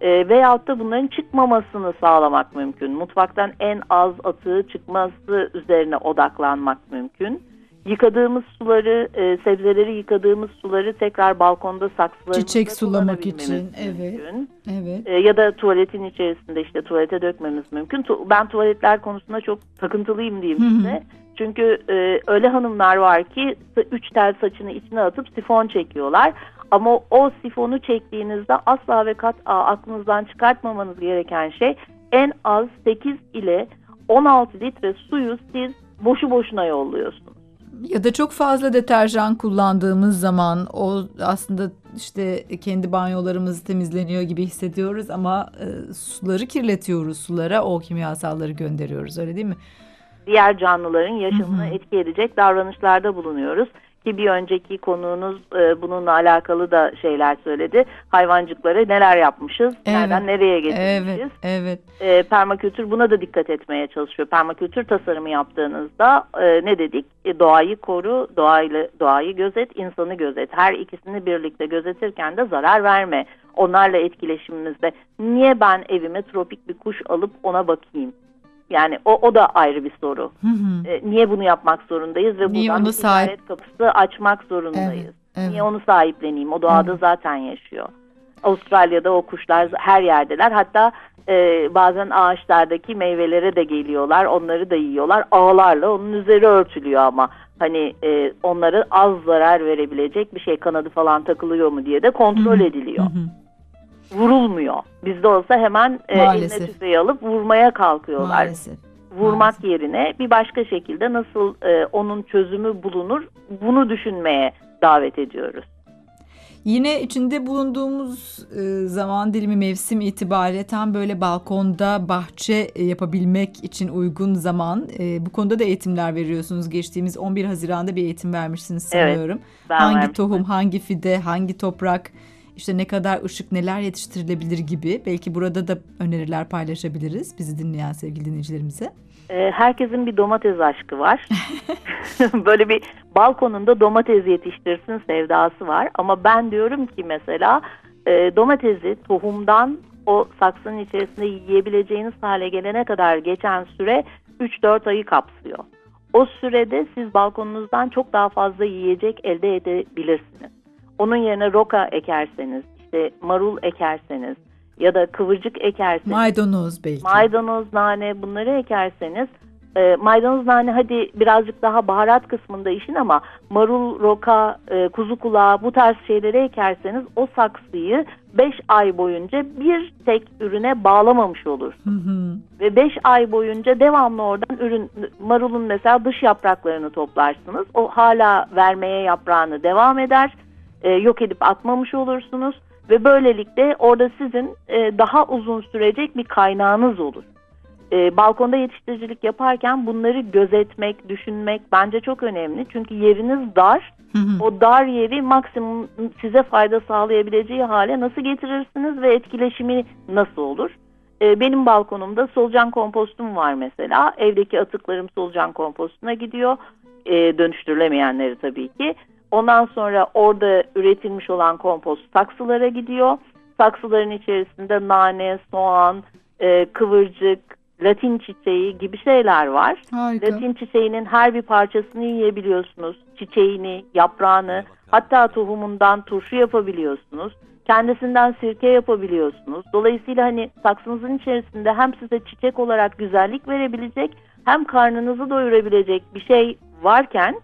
E, veyahut da bunların çıkmamasını sağlamak mümkün. Mutfaktan en az atığı çıkması üzerine odaklanmak mümkün. Yıkadığımız suları, e, sebzeleri yıkadığımız suları tekrar balkonda saksılarımızda Çiçek sulamak için, evet. mümkün. Evet. E, ya da tuvaletin içerisinde işte tuvalete dökmemiz mümkün. Tu- ben tuvaletler konusunda çok takıntılıyım diyeyim Hı hı. size. Çünkü e, öyle hanımlar var ki üç tel saçını içine atıp sifon çekiyorlar. Ama o sifonu çektiğinizde asla ve kat'a aklınızdan çıkartmamanız gereken şey en az 8 ile 16 litre suyu siz boşu boşuna yolluyorsunuz. Ya da çok fazla deterjan kullandığımız zaman o aslında işte kendi banyolarımız temizleniyor gibi hissediyoruz ama e, suları kirletiyoruz. Sulara o kimyasalları gönderiyoruz öyle değil mi? diğer canlıların hı. etki edecek davranışlarda bulunuyoruz. Ki bir önceki konuğunuz e, bununla alakalı da şeyler söyledi. Hayvancıklara neler yapmışız, Evet. nereden nereye getirmişiz. Evet, evet. E, permakültür buna da dikkat etmeye çalışıyor. Permakültür tasarımı yaptığınızda e, ne dedik? E, doğayı koru, doğayla doğayı gözet, insanı gözet. Her ikisini birlikte gözetirken de zarar verme. Onlarla etkileşimimizde niye ben evime tropik bir kuş alıp ona bakayım? Yani o, o da ayrı bir soru. Hı hı. E, niye bunu yapmak zorundayız ve Niye buradan bir sahip- kapısı açmak zorundayız. Evet, evet. Niye onu sahipleneyim? O doğada Evet. zaten yaşıyor. Avustralya'da o kuşlar her yerdeler. Hatta e, bazen ağaçlardaki meyvelere de geliyorlar. Onları da yiyorlar. Ağlarla onun üzeri örtülüyor ama hani e, onları az zarar verebilecek bir şey kanadı falan takılıyor mu diye de kontrol Hı hı. ediliyor. Hı hı. Vurulmuyor. Bizde olsa hemen e, eline Maalesef. tüfeği alıp vurmaya kalkıyorlar Maalesef. vurmak yerine bir başka şekilde nasıl e, onun çözümü bulunur bunu düşünmeye davet ediyoruz. Yine içinde bulunduğumuz e, zaman dilimi mevsim itibariyle tam böyle balkonda bahçe e, yapabilmek için uygun zaman. E, bu konuda da eğitimler veriyorsunuz. Geçtiğimiz 11 Haziran'da bir eğitim vermişsiniz Evet, sanıyorum. Ben hangi vermiştim. tohum, hangi fide, hangi toprak, işte ne kadar ışık, neler yetiştirilebilir gibi. Belki burada da öneriler paylaşabiliriz bizi dinleyen sevgili dinleyicilerimize. E, herkesin bir domates aşkı var. Böyle bir balkonunda domates yetiştirsin sevdası var. Ama ben diyorum ki mesela e, domatesi tohumdan o saksının içerisinde yiyebileceğiniz hale gelene kadar geçen süre 3-4 ayı kapsıyor. O sürede siz balkonunuzdan çok daha fazla yiyecek elde edebilirsiniz. Onun yerine roka ekerseniz, işte marul ekerseniz ya da kıvırcık ekerseniz, Maydanoz belki. maydanoz, nane bunları ekerseniz e, maydanoz nane hadi birazcık daha baharat kısmında işin ama marul, roka, e, kuzu kulağı bu tarz şeyleri ekerseniz o saksıyı 5 ay boyunca bir tek ürüne bağlamamış olursunuz. Hı hı. Ve 5 ay boyunca devamlı oradan ürün marulun mesela dış yapraklarını toplarsınız. O hala vermeye yaprağını devam eder. E, yok edip atmamış olursunuz ve böylelikle orada sizin e, daha uzun sürecek bir kaynağınız olur. E, balkonda yetiştiricilik yaparken bunları gözetmek, düşünmek bence çok önemli. Çünkü yeriniz dar. Hı hı. O dar yeri maksimum size fayda sağlayabileceği hale nasıl getirirsiniz ve etkileşimi nasıl olur? E, benim balkonumda solucan kompostum var mesela. Evdeki atıklarım solucan kompostuna gidiyor. E, dönüştürülemeyenleri tabii ki. Ondan sonra orada üretilmiş olan kompost saksılara gidiyor. Saksıların içerisinde nane, soğan, e, kıvırcık, latin çiçeği gibi şeyler var. Harika. Latin çiçeğinin her bir parçasını yiyebiliyorsunuz. Çiçeğini, yaprağını, hatta tohumundan turşu yapabiliyorsunuz. Kendisinden sirke yapabiliyorsunuz. Dolayısıyla hani saksınızın içerisinde hem size çiçek olarak güzellik verebilecek hem karnınızı doyurabilecek bir şey varken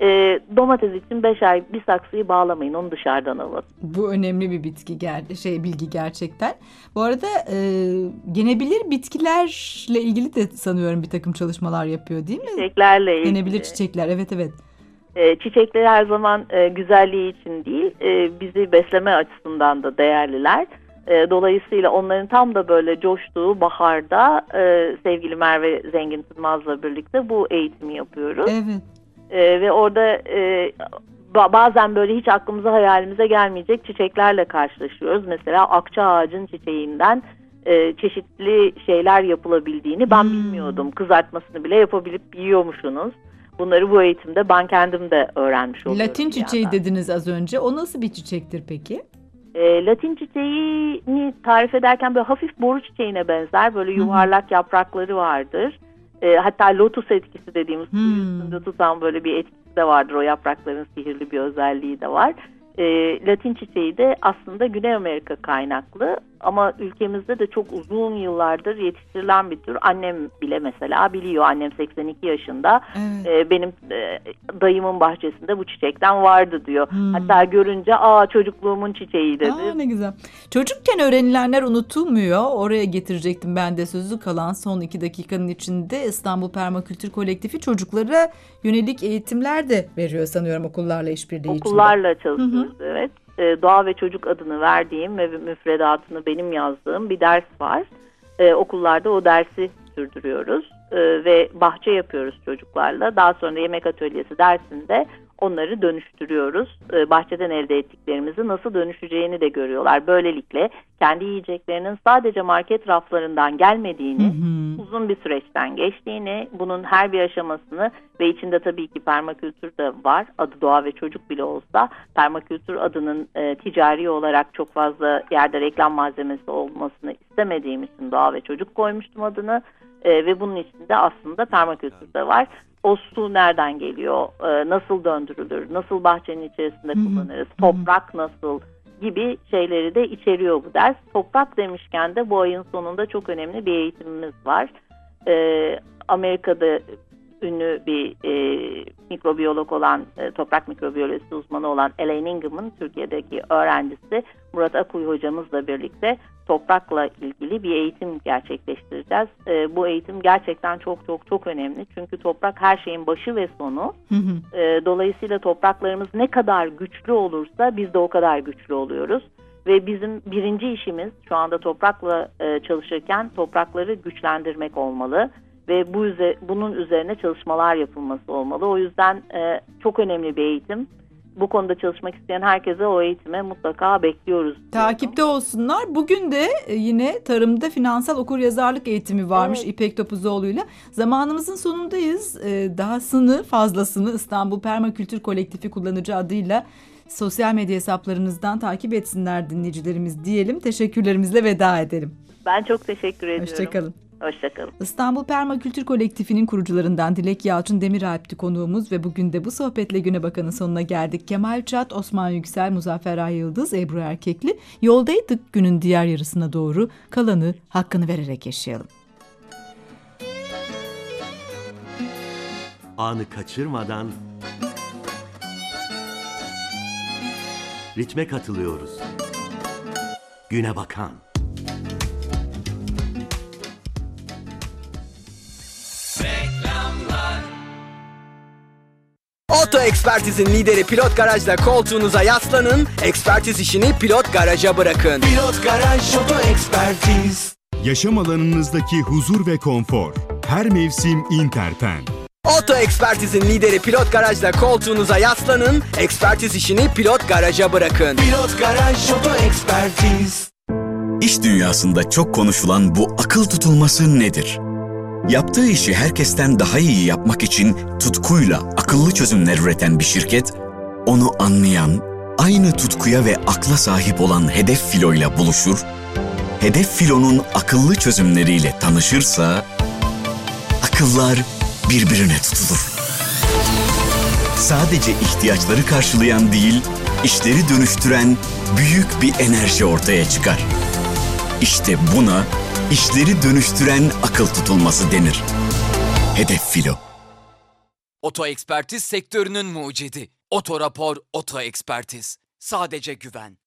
e, domates için 5 ay bir saksıyı bağlamayın onu dışarıdan alın. Bu önemli bir bitki ger şey bilgi gerçekten. Bu arada e, genebilir bitkilerle ilgili de sanıyorum bir takım çalışmalar yapıyor değil mi? Çiçeklerle ilgili. Genebilir çiçekler evet evet. E, çiçekler her zaman e, güzelliği için değil, e, bizi besleme açısından da değerliler. E, dolayısıyla onların tam da böyle coştuğu baharda e, sevgili Merve Zengin Tırmaz'la birlikte bu eğitimi yapıyoruz. Evet. E, ve orada e, ba- bazen böyle hiç aklımıza hayalimize gelmeyecek çiçeklerle karşılaşıyoruz. Mesela akça ağacın çiçeğinden e, çeşitli şeyler yapılabildiğini ben Hmm. bilmiyordum. Kızartmasını bile yapabilip yiyormuşsunuz. Bunları bu eğitimde ben kendim de öğrenmiş oluyorum. Latin çiçeği yandan. dediniz az önce. O nasıl bir çiçektir peki? E, Latin çiçeğini tarif ederken böyle hafif boru çiçeğine benzer. Böyle yuvarlak yaprakları vardır. E, hatta lotus etkisi dediğimiz Hmm. üstünde tutan böyle bir etkisi de vardır. O yaprakların sihirli bir özelliği de var. E, Latin çiçeği de aslında Güney Amerika kaynaklı ama ülkemizde de çok uzun yıllardır yetiştirilen bir tür. Annem bile mesela biliyor. Annem 82 yaşında. Evet. E, benim e, dayımın bahçesinde bu çiçekten vardı diyor. Hmm. Hatta görünce aa çocukluğumun çiçeği dedi. Aa, ne güzel. Çocukken öğrenilenler unutulmuyor. Oraya getirecektim ben de sözü kalan son iki dakikanın içinde İstanbul Permakültür Kolektifi çocuklara yönelik eğitimler de veriyor sanıyorum okullarla işbirliği içinde. Okullarla çalışıyoruz evet. Ee, Doğa ve Çocuk adını verdiğim ve müfredatını benim yazdığım bir ders var. Ee, okullarda o dersi sürdürüyoruz Ee, ve bahçe yapıyoruz çocuklarla. Daha sonra yemek atölyesi dersinde onları dönüştürüyoruz. Ee, bahçeden elde ettiklerimizi nasıl dönüşeceğini de görüyorlar. Böylelikle kendi yiyeceklerinin sadece market raflarından gelmediğini, Hı hı. uzun bir süreçten geçtiğini, bunun her bir aşamasını ve içinde tabii ki permakültür de var. Adı doğa ve çocuk bile olsa permakültür adının e, ticari olarak çok fazla yerde reklam malzemesi olmasını istemediğim için doğa ve çocuk koymuştum adını. E, ve bunun içinde aslında permakültür de var. O su nereden geliyor, e, nasıl döndürülür, nasıl bahçenin içerisinde kullanırız, toprak nasıl gibi şeyleri de içeriyor bu ders. Toprak demişken de bu ayın sonunda çok önemli bir eğitimimiz var. Ee, Amerika'da ünlü bir e, mikrobiyolog olan, e, toprak mikrobiyolojisi uzmanı olan Elaine Ingham'ın Türkiye'deki öğrencisi Murat Akuy hocamızla birlikte toprakla ilgili bir eğitim gerçekleştireceğiz. E, bu eğitim gerçekten çok çok çok önemli. Çünkü toprak her şeyin başı ve sonu. Hı hı. E, dolayısıyla topraklarımız ne kadar güçlü olursa biz de o kadar güçlü oluyoruz. Ve bizim birinci işimiz şu anda toprakla e, çalışırken toprakları güçlendirmek olmalı ve bu üze- bunun üzerine çalışmalar yapılması olmalı. O yüzden e, çok önemli bir eğitim. Bu konuda çalışmak isteyen herkese o eğitime mutlaka bekliyoruz. Takipte olsunlar. Bugün de e, yine tarımda finansal okuryazarlık eğitimi varmış Evet. İpek Topuzoğlu'yla. Zamanımızın sonundayız. E, Dahasını fazlasını İstanbul Permakültür Kolektifi kullanıcı adıyla sosyal medya hesaplarınızdan takip etsinler dinleyicilerimiz diyelim. Teşekkürlerimizle veda edelim. Ben çok teşekkür ediyorum. Hoşçakalın. Hoşçakalın. İstanbul Permakültür Kolektifi'nin kurucularından Dilek Yalçın Demiralp'ti konuğumuz ve bugün de bu sohbetle Güne Bakan'ın sonuna geldik. Kemal Çat, Osman Yüksel, Muzaffer Ay Yıldız, Ebru Erkekli. Yoldaydık günün diğer yarısına doğru. Kalanı hakkını vererek yaşayalım. Anı kaçırmadan ritme katılıyoruz. Güne bakan. Oto Ekspertiz'in lideri Pilot Garaj'la koltuğunuza yaslanın, ekspertiz işini Pilot Garaj'a bırakın. Pilot Garaj Oto Ekspertiz. Yaşam alanınızdaki huzur ve konfor. Her mevsim Interpen. Oto Ekspertiz'in lideri Pilot Garaj'la koltuğunuza yaslanın, ekspertiz işini Pilot Garaj'a bırakın. Pilot Garaj Oto Ekspertiz. İş dünyasında çok konuşulan bu akıl tutulması nedir? Yaptığı işi herkesten daha iyi yapmak için tutkuyla akıllı çözümler üreten bir şirket, onu anlayan, aynı tutkuya ve akla sahip olan hedef filoyla buluşur, hedef filonun akıllı çözümleriyle tanışırsa, akıllar birbirine tutulur. Sadece ihtiyaçları karşılayan değil, işleri dönüştüren büyük bir enerji ortaya çıkar. İşte buna işleri dönüştüren akıl tutulması denir. Hedef filo. Oto ekspertiz sektörünün mucidi. Oto rapor, oto ekspertiz. Sadece güven.